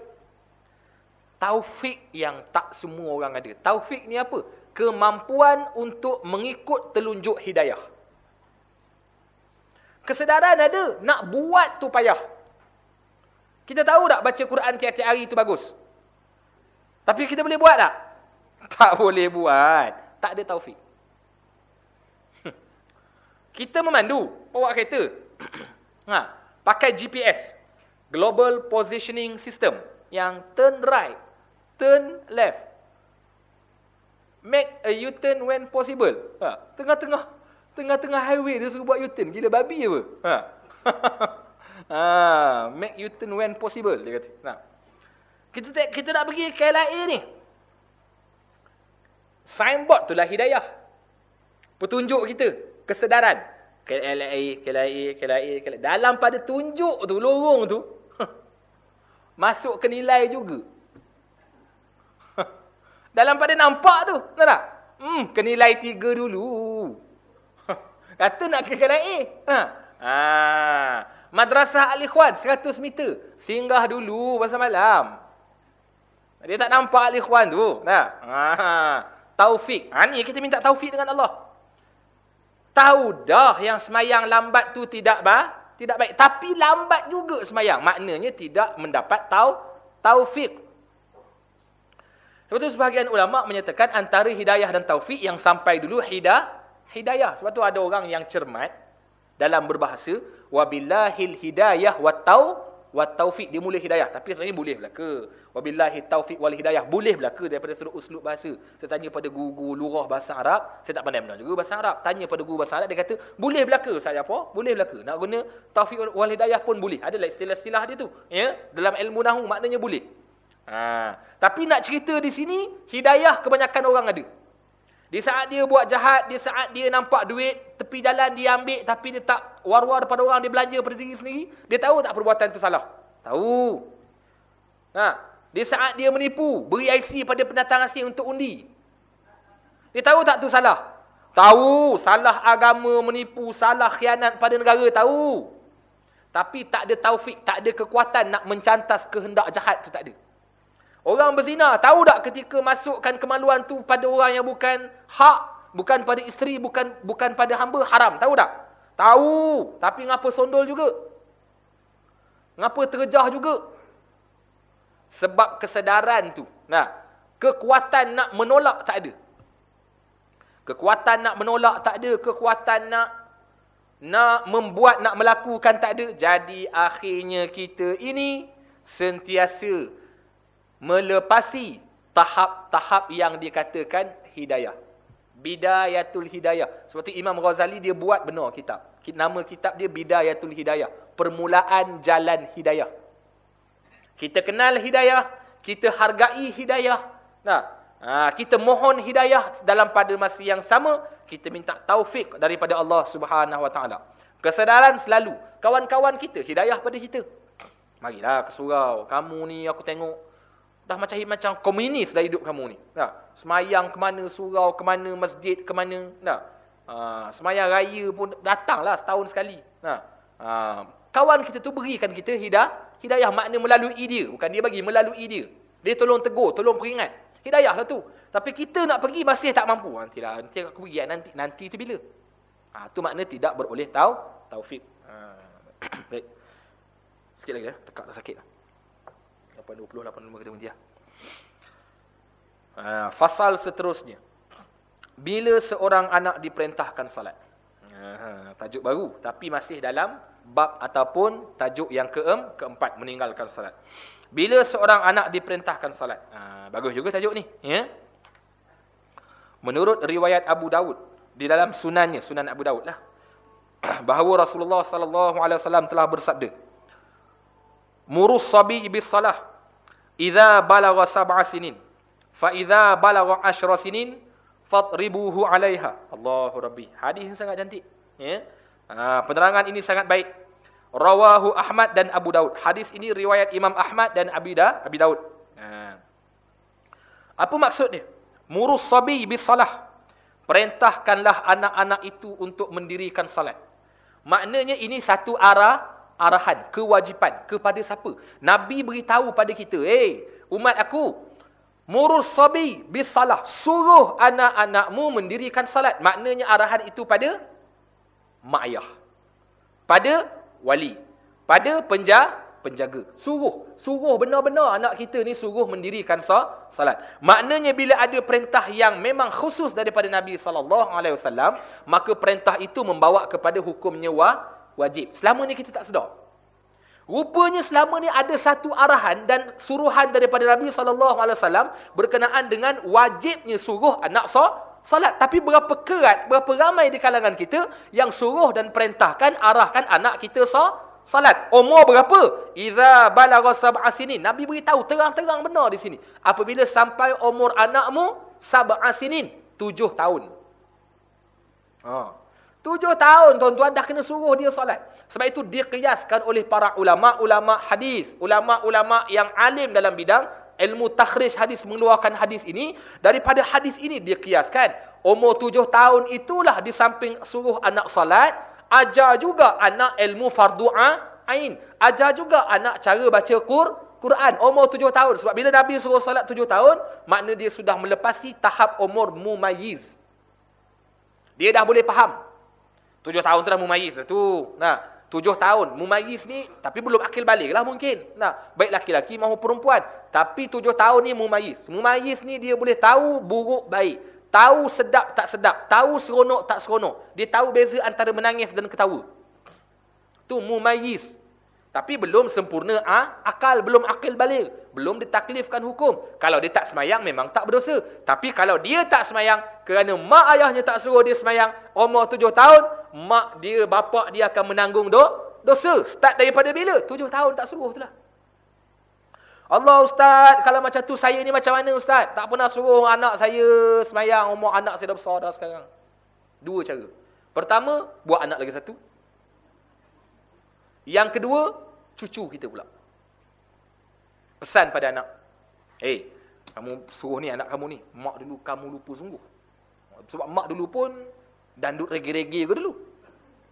Taufik yang tak semua orang ada. Taufik ni apa? Kemampuan untuk mengikut telunjuk hidayah. Kesedaran ada, nak buat tu payah. Kita tahu tak baca Quran tiap-tiap hari tu bagus? Tapi kita boleh buat tak? Tak boleh buat. Tak ada taufik. Kita memandu, bawa kereta. Ha, pakai GPS. Global Positioning System. Yang turn right, turn left. Make a U-turn when possible. Ha, tengah-tengah tengah-tengah highway dia suruh buat U-turn. Gila babi apa? Ha. ha, make U-turn when possible dia kata. Nah. Kita tak, kita nak pergi KLIA ni. Signboard tu lah hidayah. Petunjuk kita, kesedaran. KLIA, KLIA, KLIA, KLIA. Dalam pada tunjuk tu, lorong tu, masuk ke nilai juga. Dalam pada nampak tu, tak tak? Hmm, ke nilai tiga dulu. Kata nak ke KLIA. Ha. ha. Madrasah Al-Ikhwan, 100 meter. Singgah dulu masa malam. Dia tak nampak Al-Ikhwan tu. Tak? Ha. Taufik. Ha, ni kita minta taufik dengan Allah. Tahu dah yang semayang lambat tu tidak ba, tidak baik. Tapi lambat juga semayang. Maknanya tidak mendapat tau, taufik. Sebab tu sebahagian ulama menyatakan antara hidayah dan taufik yang sampai dulu hidah, hidayah. Sebab tu ada orang yang cermat dalam berbahasa. Wabillahil hidayah wa tau wa taufik dia mula hidayah. Tapi sebenarnya boleh belaka. Wabillahi taufik wal hidayah boleh belaka daripada sudut uslub bahasa. Saya tanya pada guru lurah bahasa Arab saya tak pandai benar juga bahasa Arab. Tanya pada guru bahasa Arab dia kata boleh belaka saya apa boleh belaka. Nak guna taufik wal hidayah pun boleh. Ada lah istilah-istilah dia tu ya? Dalam ilmu nahwu maknanya boleh. Ha. Tapi nak cerita di sini hidayah kebanyakan orang ada di saat dia buat jahat, di saat dia nampak duit, tepi jalan dia ambil tapi dia tak war-war pada orang, dia belanja pada diri sendiri, dia tahu tak perbuatan itu salah? Tahu. Ha, di saat dia menipu, beri IC pada pendatang asing untuk undi. Dia tahu tak tu salah? Tahu, salah agama menipu, salah khianat pada negara, tahu. Tapi tak ada taufik, tak ada kekuatan nak mencantas kehendak jahat tu tak ada. Orang berzina, tahu tak ketika masukkan kemaluan tu pada orang yang bukan hak, bukan pada isteri, bukan bukan pada hamba, haram. Tahu tak? Tahu. Tapi ngapa sondol juga? Ngapa terjah juga? Sebab kesedaran tu. Nah, kekuatan nak menolak tak ada. Kekuatan nak menolak tak ada. Kekuatan nak nak membuat, nak melakukan tak ada. Jadi akhirnya kita ini sentiasa melepasi tahap-tahap yang dikatakan hidayah. Bidayatul Hidayah. Sebab itu Imam Ghazali dia buat benar kitab. Nama kitab dia Bidayatul Hidayah. Permulaan jalan hidayah. Kita kenal hidayah, kita hargai hidayah. Nah, ha, kita mohon hidayah dalam pada masa yang sama, kita minta taufik daripada Allah Subhanahu Taala. Kesedaran selalu kawan-kawan kita hidayah pada kita. Marilah ke surau. Kamu ni aku tengok Dah macam macam komunis dah hidup kamu ni. Tak? Semayang ke mana, surau ke mana, masjid ke mana. Tak? Ha, semayang raya pun datanglah setahun sekali. Tak? Ha, kawan kita tu berikan kita hidayah. Hidayah makna melalui dia. Bukan dia bagi, melalui dia. Dia tolong tegur, tolong peringat. Hidayah lah tu. Tapi kita nak pergi masih tak mampu. Nantilah, nanti aku pergi. Nanti nanti tu bila? Ha, tu makna tidak beroleh tahu taufik. Ha, baik. Sikit lagi ya. Tekak dah sakit lah. 8.20, 8.5 kita lah. Uh, fasal seterusnya. Bila seorang anak diperintahkan salat. Uh, tajuk baru. Tapi masih dalam bab ataupun tajuk yang keem, keempat meninggalkan salat. Bila seorang anak diperintahkan salat. Ha, bagus juga tajuk ni. Ya? Menurut riwayat Abu Dawud. Di dalam sunannya, sunan Abu Dawud lah. Bahawa Rasulullah SAW telah bersabda. Murus sabi bis salah. Iza balagha sab'a sinin. Fa iza balagha ashra sinin. Fatribuhu alaiha. Allahu Rabbi. Hadis ini sangat cantik. Ya? Ha, penerangan ini sangat baik. Rawahu Ahmad dan Abu Daud. Hadis ini riwayat Imam Ahmad dan Abi, da, Abi Daud. Ha. Apa maksud dia? Murus sabi bis salah. Perintahkanlah anak-anak itu untuk mendirikan salat. Maknanya ini satu arah, arahan, kewajipan kepada siapa? Nabi beritahu pada kita, "Eh, hey, umat aku, murus sabi bis salah. Suruh anak-anakmu mendirikan salat." Maknanya arahan itu pada mak ayah. Pada wali. Pada penja, penjaga. Suruh. Suruh benar-benar anak kita ni suruh mendirikan salat. Maknanya bila ada perintah yang memang khusus daripada Nabi SAW, maka perintah itu membawa kepada hukumnya wajib. Selama ni kita tak sedar. Rupanya selama ni ada satu arahan dan suruhan daripada Nabi SAW berkenaan dengan wajibnya suruh anak salat. Tapi berapa kerat, berapa ramai di kalangan kita yang suruh dan perintahkan, arahkan anak kita salat. Umur berapa? Iza balagha sab'a sinin. Nabi beritahu terang-terang benar di sini. Apabila sampai umur anakmu sab'a sinin, tujuh tahun. Ha. Tujuh tahun tuan-tuan dah kena suruh dia solat. Sebab itu dikiaskan oleh para ulama, ulama hadis, ulama-ulama yang alim dalam bidang ilmu takhrij hadis mengeluarkan hadis ini. Daripada hadis ini dikiaskan umur tujuh tahun itulah di samping suruh anak solat ajar juga anak ilmu fardu ain. Ajar juga anak cara baca Qur Quran. Umur tujuh tahun. Sebab bila Nabi suruh solat tujuh tahun makna dia sudah melepasi tahap umur mumayyiz. Dia dah boleh faham Tujuh tahun tu dah mumayyiz lah tu. Nah, tujuh tahun. Mumayyiz ni, tapi belum akil balik lah mungkin. Nah, baik laki-laki mahu perempuan. Tapi tujuh tahun ni mumayyiz. Mumayyiz ni dia boleh tahu buruk baik. Tahu sedap tak sedap. Tahu seronok tak seronok. Dia tahu beza antara menangis dan ketawa. Tu mumayyiz. Tapi belum sempurna ah, akal, belum akil balik. Belum ditaklifkan hukum. Kalau dia tak semayang, memang tak berdosa. Tapi kalau dia tak semayang, kerana mak ayahnya tak suruh dia semayang, umur tujuh tahun, mak dia, bapak dia akan menanggung do, dosa. Start daripada bila? Tujuh tahun tak suruh itulah. Allah Ustaz, kalau macam tu saya ni macam mana Ustaz? Tak pernah suruh anak saya semayang, umur anak saya dah besar dah sekarang. Dua cara. Pertama, buat anak lagi satu. Yang kedua, cucu kita pula. Pesan pada anak. Eh, hey, kamu suruh ni anak kamu ni. Mak dulu kamu lupa sungguh. Sebab mak dulu pun dandut regi-regi ke dulu.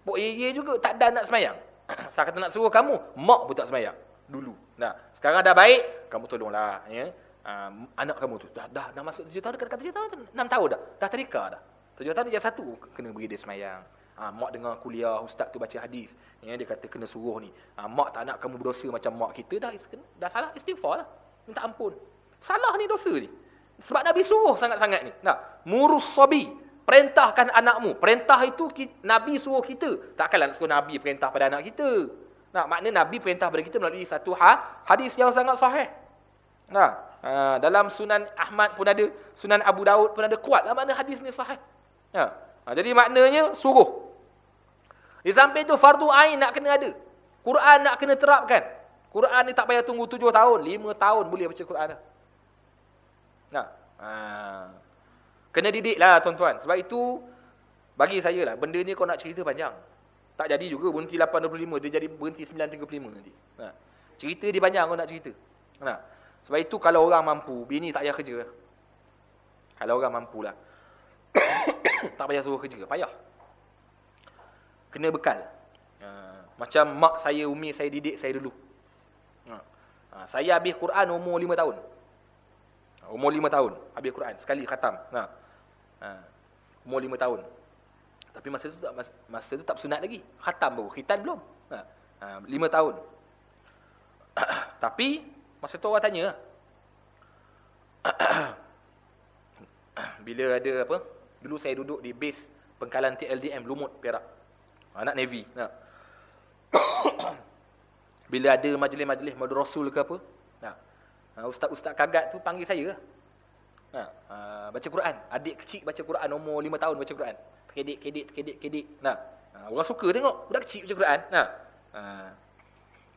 Pok ye juga tak ada nak semayang. Saya kata nak suruh kamu, mak pun tak semayang. Dulu. Nah, sekarang dah baik, kamu tolonglah. Ya. Uh, anak kamu tu dah dah dah masuk tujuh tahun dekat tujuh tahun enam tahun dah dah terika dah tujuh tahun dia satu kena beri dia semayang Ha, mak dengar kuliah, ustaz tu baca hadis. Ya, dia kata kena suruh ni. Ha, mak tak nak kamu berdosa macam mak kita. Dah, dah salah, istighfar lah. Minta ampun. Salah ni dosa ni. Sebab Nabi suruh sangat-sangat ni. Nah, murus sabi. Perintahkan anakmu. Perintah itu Nabi suruh kita. Takkanlah suruh Nabi perintah pada anak kita. Nah, makna Nabi perintah pada kita melalui satu ha, hadis yang sangat sahih. Nah, ha, dalam Sunan Ahmad pun ada, Sunan Abu Daud pun ada kuat lah makna hadis ni sahih. Ya. Ha, jadi maknanya suruh. Di samping itu fardu ain nak kena ada. Quran nak kena terapkan. Quran ni tak payah tunggu tujuh tahun, lima tahun boleh baca Quran dah. Nah. Ha. Kena didiklah tuan-tuan. Sebab itu bagi saya lah benda ni kau nak cerita panjang. Tak jadi juga berhenti 8.25 dia jadi berhenti 9.35 nanti. Nah. Cerita dia panjang kau nak cerita. Nah. Sebab itu kalau orang mampu, bini tak payah kerja. Kalau orang mampulah. tak payah suruh kerja, payah kena bekal. Ha, macam mak saya, umi saya didik saya dulu. Ha, ha, saya habis Quran umur lima tahun. Ha, umur lima tahun habis Quran sekali khatam. Ha, ha, umur lima tahun. Tapi masa tu tak masa, masa tu tak sunat lagi. Khatam baru, khitan belum. Ha, ha, lima tahun. Tapi masa tu orang tanya bila ada apa? Dulu saya duduk di base pengkalan TLDM Lumut Perak. Anak Navy. Nah. Bila ada majlis-majlis madu rasul ke apa. Nah, ha, ustaz-ustaz kagat tu panggil saya. Ha, ha, baca Quran. Adik kecil baca Quran umur 5 tahun baca Quran. Kedik, kedik, kedik, kedik. Nah, ha, orang suka tengok budak kecil baca Quran. Nah, ha,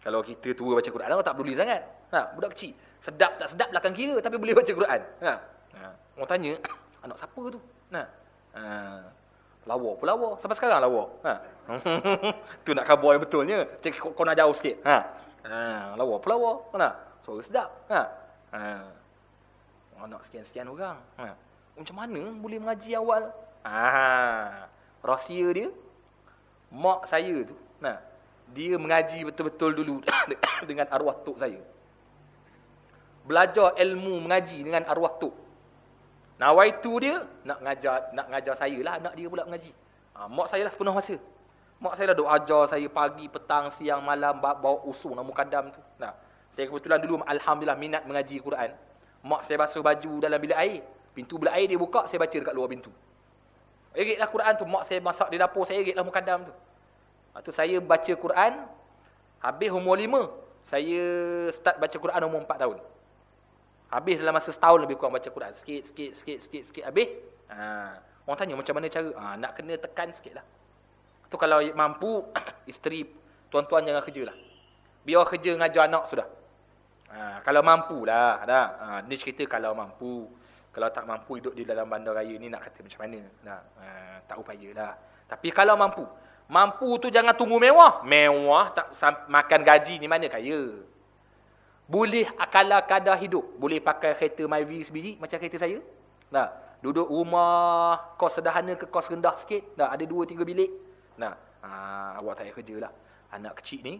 kalau kita tua baca Quran, orang tak peduli sangat. Ha, budak kecil. Sedap tak sedap belakang kira tapi boleh baca Quran. Ha. ha. Orang tanya, anak siapa tu? Nah. Ha. Lawa pun lawa. Sampai sekarang lawa. Ha. tu nak yang betulnya. Cik kau, nak jauh sikit. Ha. Ha. Lawa pun lawa. Mana? Suara sedap. Ha. Ha. Anak sekian-sekian orang. Ha. Macam mana boleh mengaji awal? Ha. Rahsia dia. Mak saya tu. Nah. Dia mengaji betul-betul dulu dengan arwah tok saya. Belajar ilmu mengaji dengan arwah tok. Nawaitu dia nak ngajar nak ngajar saya lah anak dia pula mengaji. Ha, mak saya lah sepenuh masa. Mak saya lah duk ajar saya pagi, petang, siang, malam bawa usung nama kadam tu. Nah, saya kebetulan dulu alhamdulillah minat mengaji Quran. Mak saya basuh baju dalam bilik air. Pintu bilik air dia buka, saya baca dekat luar pintu. Eritlah Quran tu, mak saya masak di dapur, saya eritlah mukadam tu. Lepas tu saya baca Quran, habis umur lima. Saya start baca Quran umur empat tahun. Habis dalam masa setahun lebih kurang baca Quran. Sikit, sikit, sikit, sikit, sikit. Habis, ha, orang tanya macam mana cara. Ha, nak kena tekan sikit lah. Tu kalau mampu, isteri, tuan-tuan jangan kerja lah. Biar kerja ngajar anak sudah. Ha, kalau mampu lah. Ha, ni cerita kalau mampu. Kalau tak mampu hidup di dalam bandar raya ni nak kata macam mana. Ha, tak upaya lah. Tapi kalau mampu. Mampu tu jangan tunggu mewah. Mewah tak makan gaji ni mana kaya. Boleh akala kadar hidup. Boleh pakai kereta MyV sebiji macam kereta saya. Nah, duduk rumah kos sederhana ke kos rendah sikit. Nah, ada dua tiga bilik. Nah, ha, awak tak payah kerja lah. Anak kecil ni,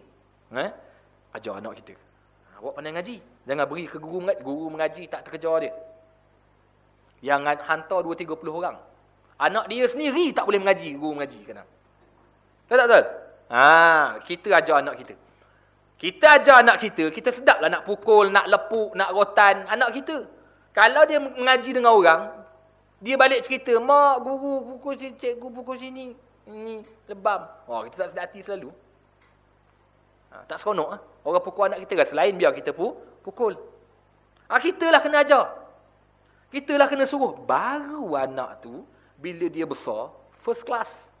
eh, ajar anak kita. Awak pandai ngaji. Jangan beri ke guru mengaji. Guru mengaji tak terkejar dia. Yang hantar dua tiga puluh orang. Anak dia sendiri tak boleh mengaji. Guru mengaji. Kena. Tak tak betul? Ha, kita ajar anak kita. Kita ajar anak kita, kita sedaplah nak pukul, nak lepuk, nak rotan anak kita. Kalau dia mengaji dengan orang, dia balik cerita, mak, guru, pukul sini, cikgu pukul sini. Ini lebam. Oh, kita tak sedap hati selalu. Ha, tak seronok. Ha? Orang pukul anak kita kan, selain biar kita pu, pukul. Ha, kita lah kena ajar. Kita lah kena suruh. Baru anak tu, bila dia besar, first class.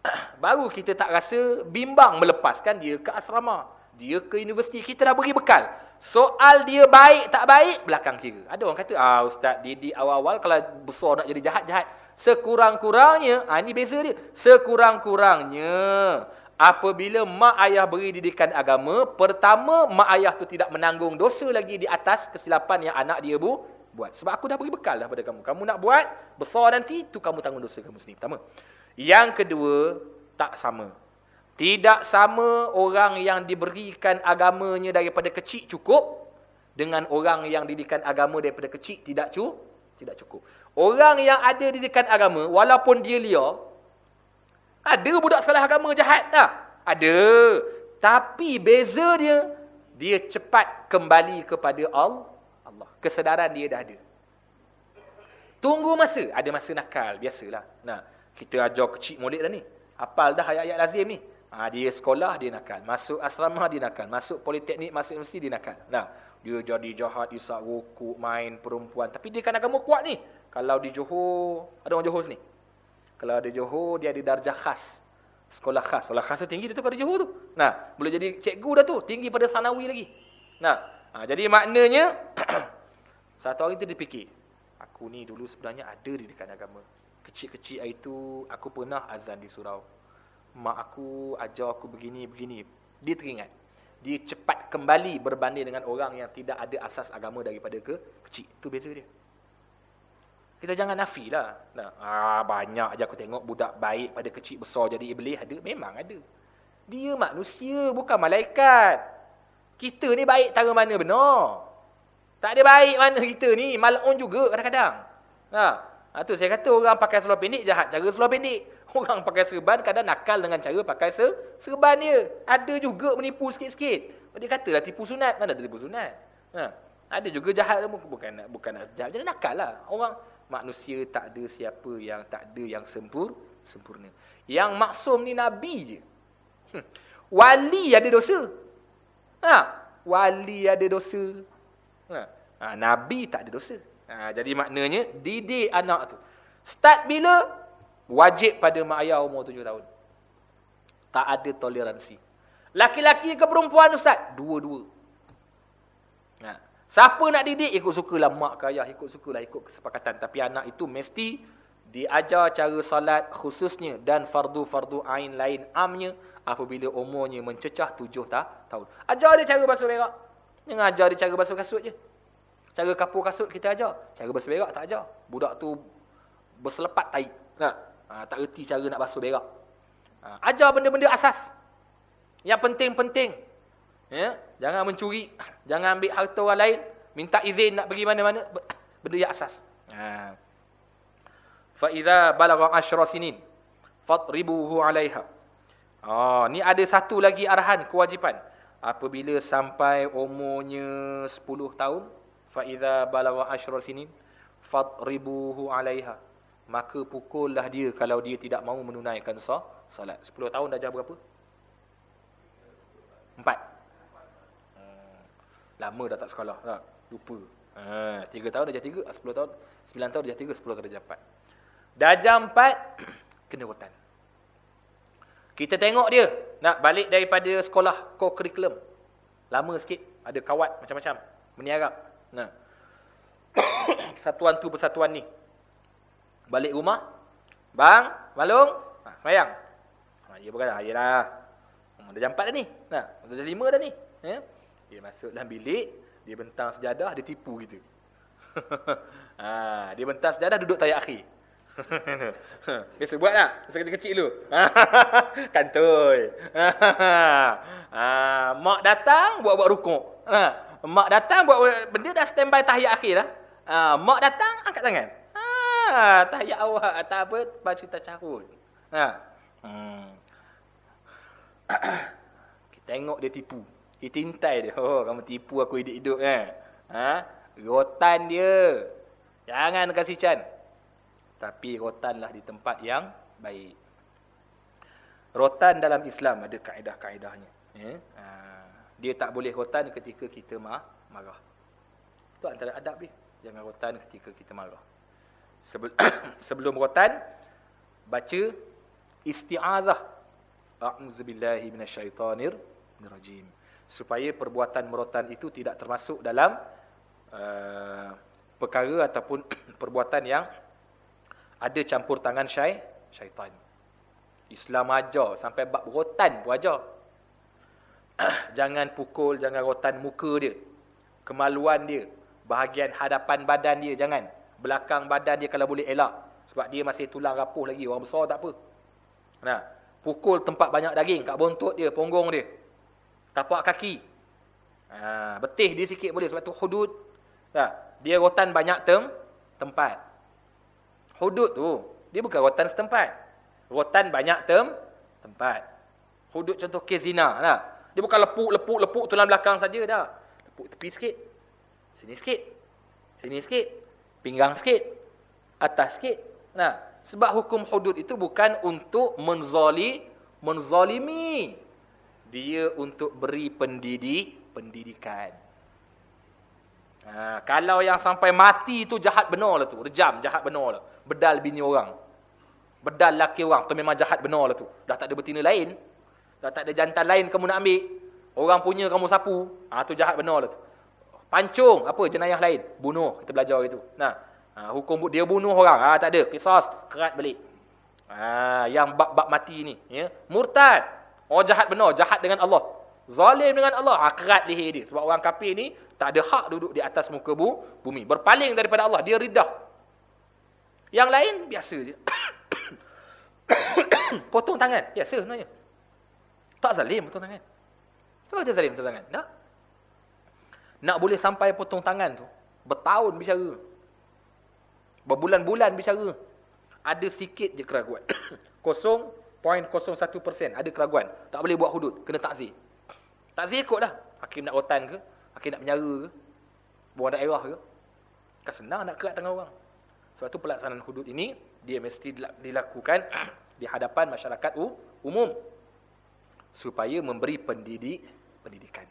baru kita tak rasa bimbang melepaskan dia ke asrama. Dia ke universiti, kita dah beri bekal. Soal dia baik tak baik, belakang kira. Ada orang kata, ah ustaz, dia di awal-awal kalau besar nak jadi jahat-jahat. Sekurang-kurangnya, ah ini beza dia. Sekurang-kurangnya, apabila mak ayah beri didikan agama, pertama, mak ayah tu tidak menanggung dosa lagi di atas kesilapan yang anak dia bu buat. Sebab aku dah beri bekal dah pada kamu. Kamu nak buat, besar nanti, tu kamu tanggung dosa kamu sendiri. Pertama. Yang kedua, tak sama. Tidak sama orang yang diberikan agamanya daripada kecil cukup dengan orang yang didikan agama daripada kecil tidak cu tidak cukup. Orang yang ada didikan agama walaupun dia liar ada budak salah agama jahat tak? Ada. Tapi beza dia dia cepat kembali kepada Allah. Kesedaran dia dah ada. Tunggu masa, ada masa nakal biasalah. Nah, kita ajar kecil murid dah ni. Hafal dah ayat-ayat lazim ni. Ha, dia sekolah, dia nakal. Masuk asrama, dia nakal. Masuk politeknik, masuk universiti, dia nakal. Nah, dia jadi jahat, isak rukuk, main perempuan. Tapi dia kan agama kuat ni. Kalau di Johor, ada orang Johor sini. Kalau ada Johor, dia ada darjah khas. Sekolah khas. Sekolah khas tu tinggi, dia tu pada Johor tu. Nah, boleh jadi cikgu dah tu. Tinggi pada sanawi lagi. Nah, ha, jadi maknanya, satu hari tu dia fikir. Aku ni dulu sebenarnya ada di dekat agama. Kecil-kecil itu aku pernah azan di surau. Mak aku ajar aku begini-begini. Dia teringat. Dia cepat kembali berbanding dengan orang yang tidak ada asas agama daripada ke kecil. Itu beza dia. Kita jangan nafi lah. Nah, ah, banyak aja aku tengok budak baik pada kecil besar jadi iblis ada. Memang ada. Dia manusia bukan malaikat. Kita ni baik tara mana benar. Tak ada baik mana kita ni. Mal'un juga kadang-kadang. Ha. Ha, tu saya kata orang pakai seluar pendek jahat cara seluar pendek. Orang pakai serban kadang nakal dengan cara pakai se serban dia. Ada juga menipu sikit-sikit. Dia katalah tipu sunat. Mana ada tipu sunat? Ha. Ada juga jahat bukan bukan jahat. Jadi nakal lah. Orang manusia tak ada siapa yang tak ada yang sempur, sempurna. Yang maksum ni Nabi je. Hmm. Wali ada dosa. Ha, wali ada dosa. Ha, ha nabi tak ada dosa. Ha, jadi maknanya didik anak tu. Start bila? Wajib pada mak ayah umur tujuh tahun. Tak ada toleransi. Laki-laki ke perempuan ustaz? Dua-dua. Ha. Siapa nak didik? Ikut sukalah mak ke ayah. Ikut sukalah, ikut kesepakatan. Tapi anak itu mesti diajar cara salat khususnya dan fardu-fardu ain lain amnya apabila umurnya mencecah tujuh tahun. Ajar dia cara basuh berak. Jangan ajar dia cara basuh kasut je. Cara kapur kasut kita ajar. Cara basuh berak tak ajar. Budak tu berselepat tai. Nah, ha, tak reti cara nak basuh berak. Ha, ajar benda-benda asas. Yang penting-penting. Ya, jangan mencuri, jangan ambil harta orang lain, minta izin nak pergi mana-mana, benda yang asas. Ha. Fa idza balagha 10 sinin fatribuhu 'alaiha. Ah, ni ada satu lagi arahan kewajipan. Apabila sampai umurnya 10 tahun, fa idza balagha 10 sinin fatribuhu 'alaiha. Maka pukullah dia kalau dia tidak mahu menunaikan solat. 10 tahun dah jam berapa? 4. Lama dah tak sekolah, tak? Lupa. Ha, 3 tahun dah jam 3, 10 tahun, 9 tahun dah jam 3, 10 tahun dah jam 4. Darjah empat, kena rotan. Kita tengok dia, nak balik daripada sekolah co-curriculum. Lama sikit, ada kawat macam-macam. Meniarap. Nah. Satuan tu persatuan ni. Balik rumah. Bang, Malung, ha, semayang. Ha, dia berkata, ayolah. Hmm, dah jam empat dah ni. Nah, dah jam lima dah ni. Ya? Dia masuk dalam bilik, dia bentang sejadah, dia tipu kita. ha, dia bentang sejadah, duduk tayak akhir. Biasa buat tak? Masa kecil-kecil dulu. Kantoi. ha, mak datang buat-buat rukuk. Ha, mak datang buat benda dah standby tahiyat akhir dah. Ha, mak datang angkat tangan. Ha, tahiyat awal tak apa baca tasyahud. Ha. Hmm. Tengok dia tipu. Kita intai dia. Oh, kamu tipu aku hidup-hidup kan. Ha? Rotan dia. Jangan kasih can. Tapi rotanlah di tempat yang baik. Rotan dalam Islam ada kaedah-kaedahnya. Ya? Ha. Dia tak boleh rotan ketika kita marah. Itu antara adab dia. Jangan rotan ketika kita marah. Sebelum rotan, baca isti'adah. A'udzubillahi minasyaitanir rajim. Supaya perbuatan merotan itu tidak termasuk dalam uh, perkara ataupun perbuatan yang ada campur tangan syai, syaitan. Islam ajar sampai bab rotan pun ajar. jangan pukul, jangan rotan muka dia. Kemaluan dia. Bahagian hadapan badan dia, jangan. Belakang badan dia kalau boleh elak. Sebab dia masih tulang rapuh lagi. Orang besar tak apa. Nah, Pukul tempat banyak daging. Kat bontot dia, punggung dia. Tapak kaki. Ha, betih dia sikit boleh. Sebab tu hudud. Nah, dia rotan banyak tem tempat. Hudud tu, dia bukan rotan setempat. Rotan banyak tem tempat. Hudud contoh kes zina lah. Dia bukan lepuk-lepuk-lepuk tulang belakang saja dah. Lepuk tepi sikit. Sini sikit. Sini sikit. Pinggang sikit. Atas sikit. Nah, sebab hukum hudud itu bukan untuk menzali, menzalimi. Dia untuk beri pendidik, pendidikan. Ha, kalau yang sampai mati tu jahat benar lah tu. Rejam, jahat benar lah. Bedal bini orang. Bedal laki orang. Tu memang jahat benar lah tu. Dah tak ada betina lain. Dah tak ada jantan lain kamu nak ambil. Orang punya kamu sapu. Ha, tu jahat benar lah tu. Pancung. Apa jenayah lain? Bunuh. Kita belajar itu. Nah, ha, hukum dia bunuh orang. Ha, tak ada. Kisos. Kerat balik. Ha, yang bab-bab mati ni. Ya. Murtad. Oh jahat benar. Jahat dengan Allah. Zalim dengan Allah. Ha, kerat leher dia. Sebab orang kafir ni tak ada hak duduk di atas muka bu, bumi. Berpaling daripada Allah. Dia ridah. Yang lain, biasa je. potong tangan. Biasa sebenarnya. Tak zalim potong tangan. Kenapa dia zalim potong tangan? Tak. Nak boleh sampai potong tangan tu. Bertahun bicara. Berbulan-bulan bicara. Ada sikit je keraguan. 0.01% ada keraguan. Tak boleh buat hudud. Kena takzir. Takzir ikut lah. Hakim nak rotan ke? Hakim nak menyara ke? Buang daerah ke? Kan senang nak kerat tangan orang. Sebab tu pelaksanaan hudud ini dia mesti dilakukan di hadapan masyarakat umum. supaya memberi pendidik pendidikan.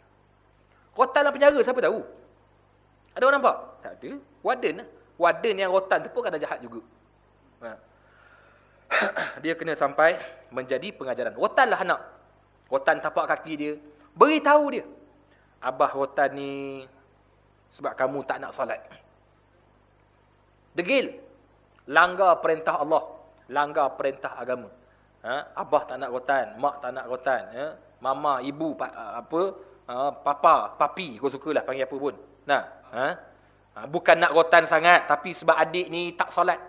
Rotan dalam penjara siapa tahu? Ada orang nampak? Tak ada. Warden lah. Warden yang rotan tu pun kena jahat juga. Ha. dia kena sampai menjadi pengajaran. Rotan lah anak. Rotan tapak kaki dia. Beritahu dia. Abah rotan ni sebab kamu tak nak solat. Degil. Langgar perintah Allah. Langgar perintah agama. Ha? Abah tak nak rotan. Mak tak nak rotan. Ha? Mama, ibu, pa, apa, ha? papa, papi. Kau sukalah panggil apa pun. Nah, ha? ha? Bukan nak rotan sangat. Tapi sebab adik ni tak solat.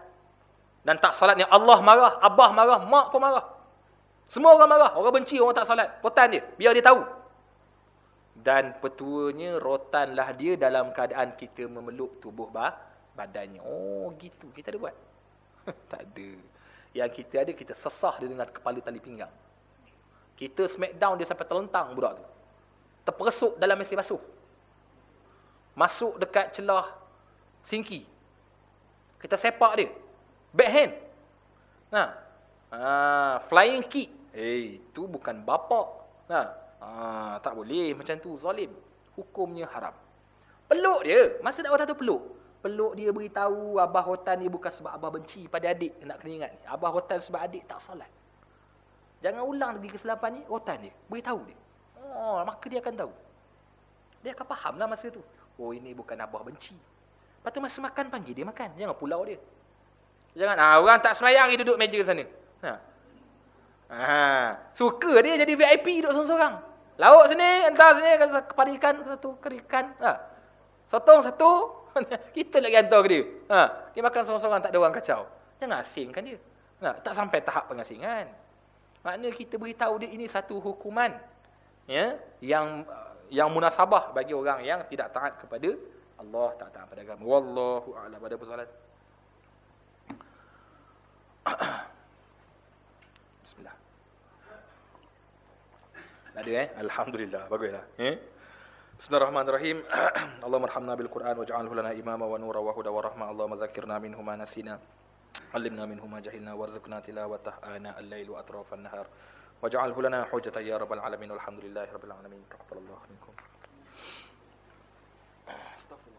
Dan tak solat ni Allah marah. Abah marah. Mak pun marah. Semua orang marah. Orang benci orang tak solat. Rotan dia. Biar dia tahu. Dan petuanya rotanlah dia dalam keadaan kita memeluk tubuh bah badannya. Oh gitu. Kita ada buat. tak ada. Yang kita ada, kita sesah dia dengan kepala tali pinggang. Kita smackdown dia sampai terlentang budak tu. Terperesuk dalam mesin basuh. Masuk dekat celah sinki. Kita sepak dia. Backhand. Nah. Ha, flying kick. Eh, itu bukan bapak. Nah. Ha, tak boleh macam tu. Zalim. Hukumnya haram. Peluk dia. Masa dakwah tu peluk peluk dia beritahu Abah Rotan ni bukan sebab Abah benci pada adik. Nak kena ingat. Abah Rotan sebab adik tak solat. Jangan ulang lagi kesilapan ni. Rotan dia. Beritahu dia. Oh, maka dia akan tahu. Dia akan faham lah masa tu. Oh, ini bukan Abah benci. Lepas tu masa makan panggil dia makan. Jangan pulau dia. Jangan, ah, orang tak semayang duduk meja sana. Ha. Ha. Suka dia jadi VIP duduk seorang-seorang. Lauk sini, entah sini, kepada ikan satu, kerikan. Ha. Sotong satu, kita lagi hantar ke dia. Ha, dia makan seorang-seorang tak ada orang kacau. Jangan asingkan dia. Ha, tak sampai tahap pengasingan. Maknanya kita beritahu dia ini satu hukuman ya yang yang munasabah bagi orang yang tidak taat kepada Allah, tak taat pada agama. Wallahu a'lam pada persoalan. Bismillah. Tak ada eh? Alhamdulillah. Baguslah. Eh? Bismillahirrahmanirrahim. Allahummarhamna bil Quran waj'alhu lana imama wa nura wa huda wa rahma. Allahumma zakkirna minhu ma nasina. Allimna minhu ma jahilna warzuqna tilawatahu ana al-lail wa atraf an-nahar. Waj'alhu lana hujjata ya rabbal alamin. Alhamdulillahirabbil alamin. Taqabbalallahu minkum. Astaghfirullah.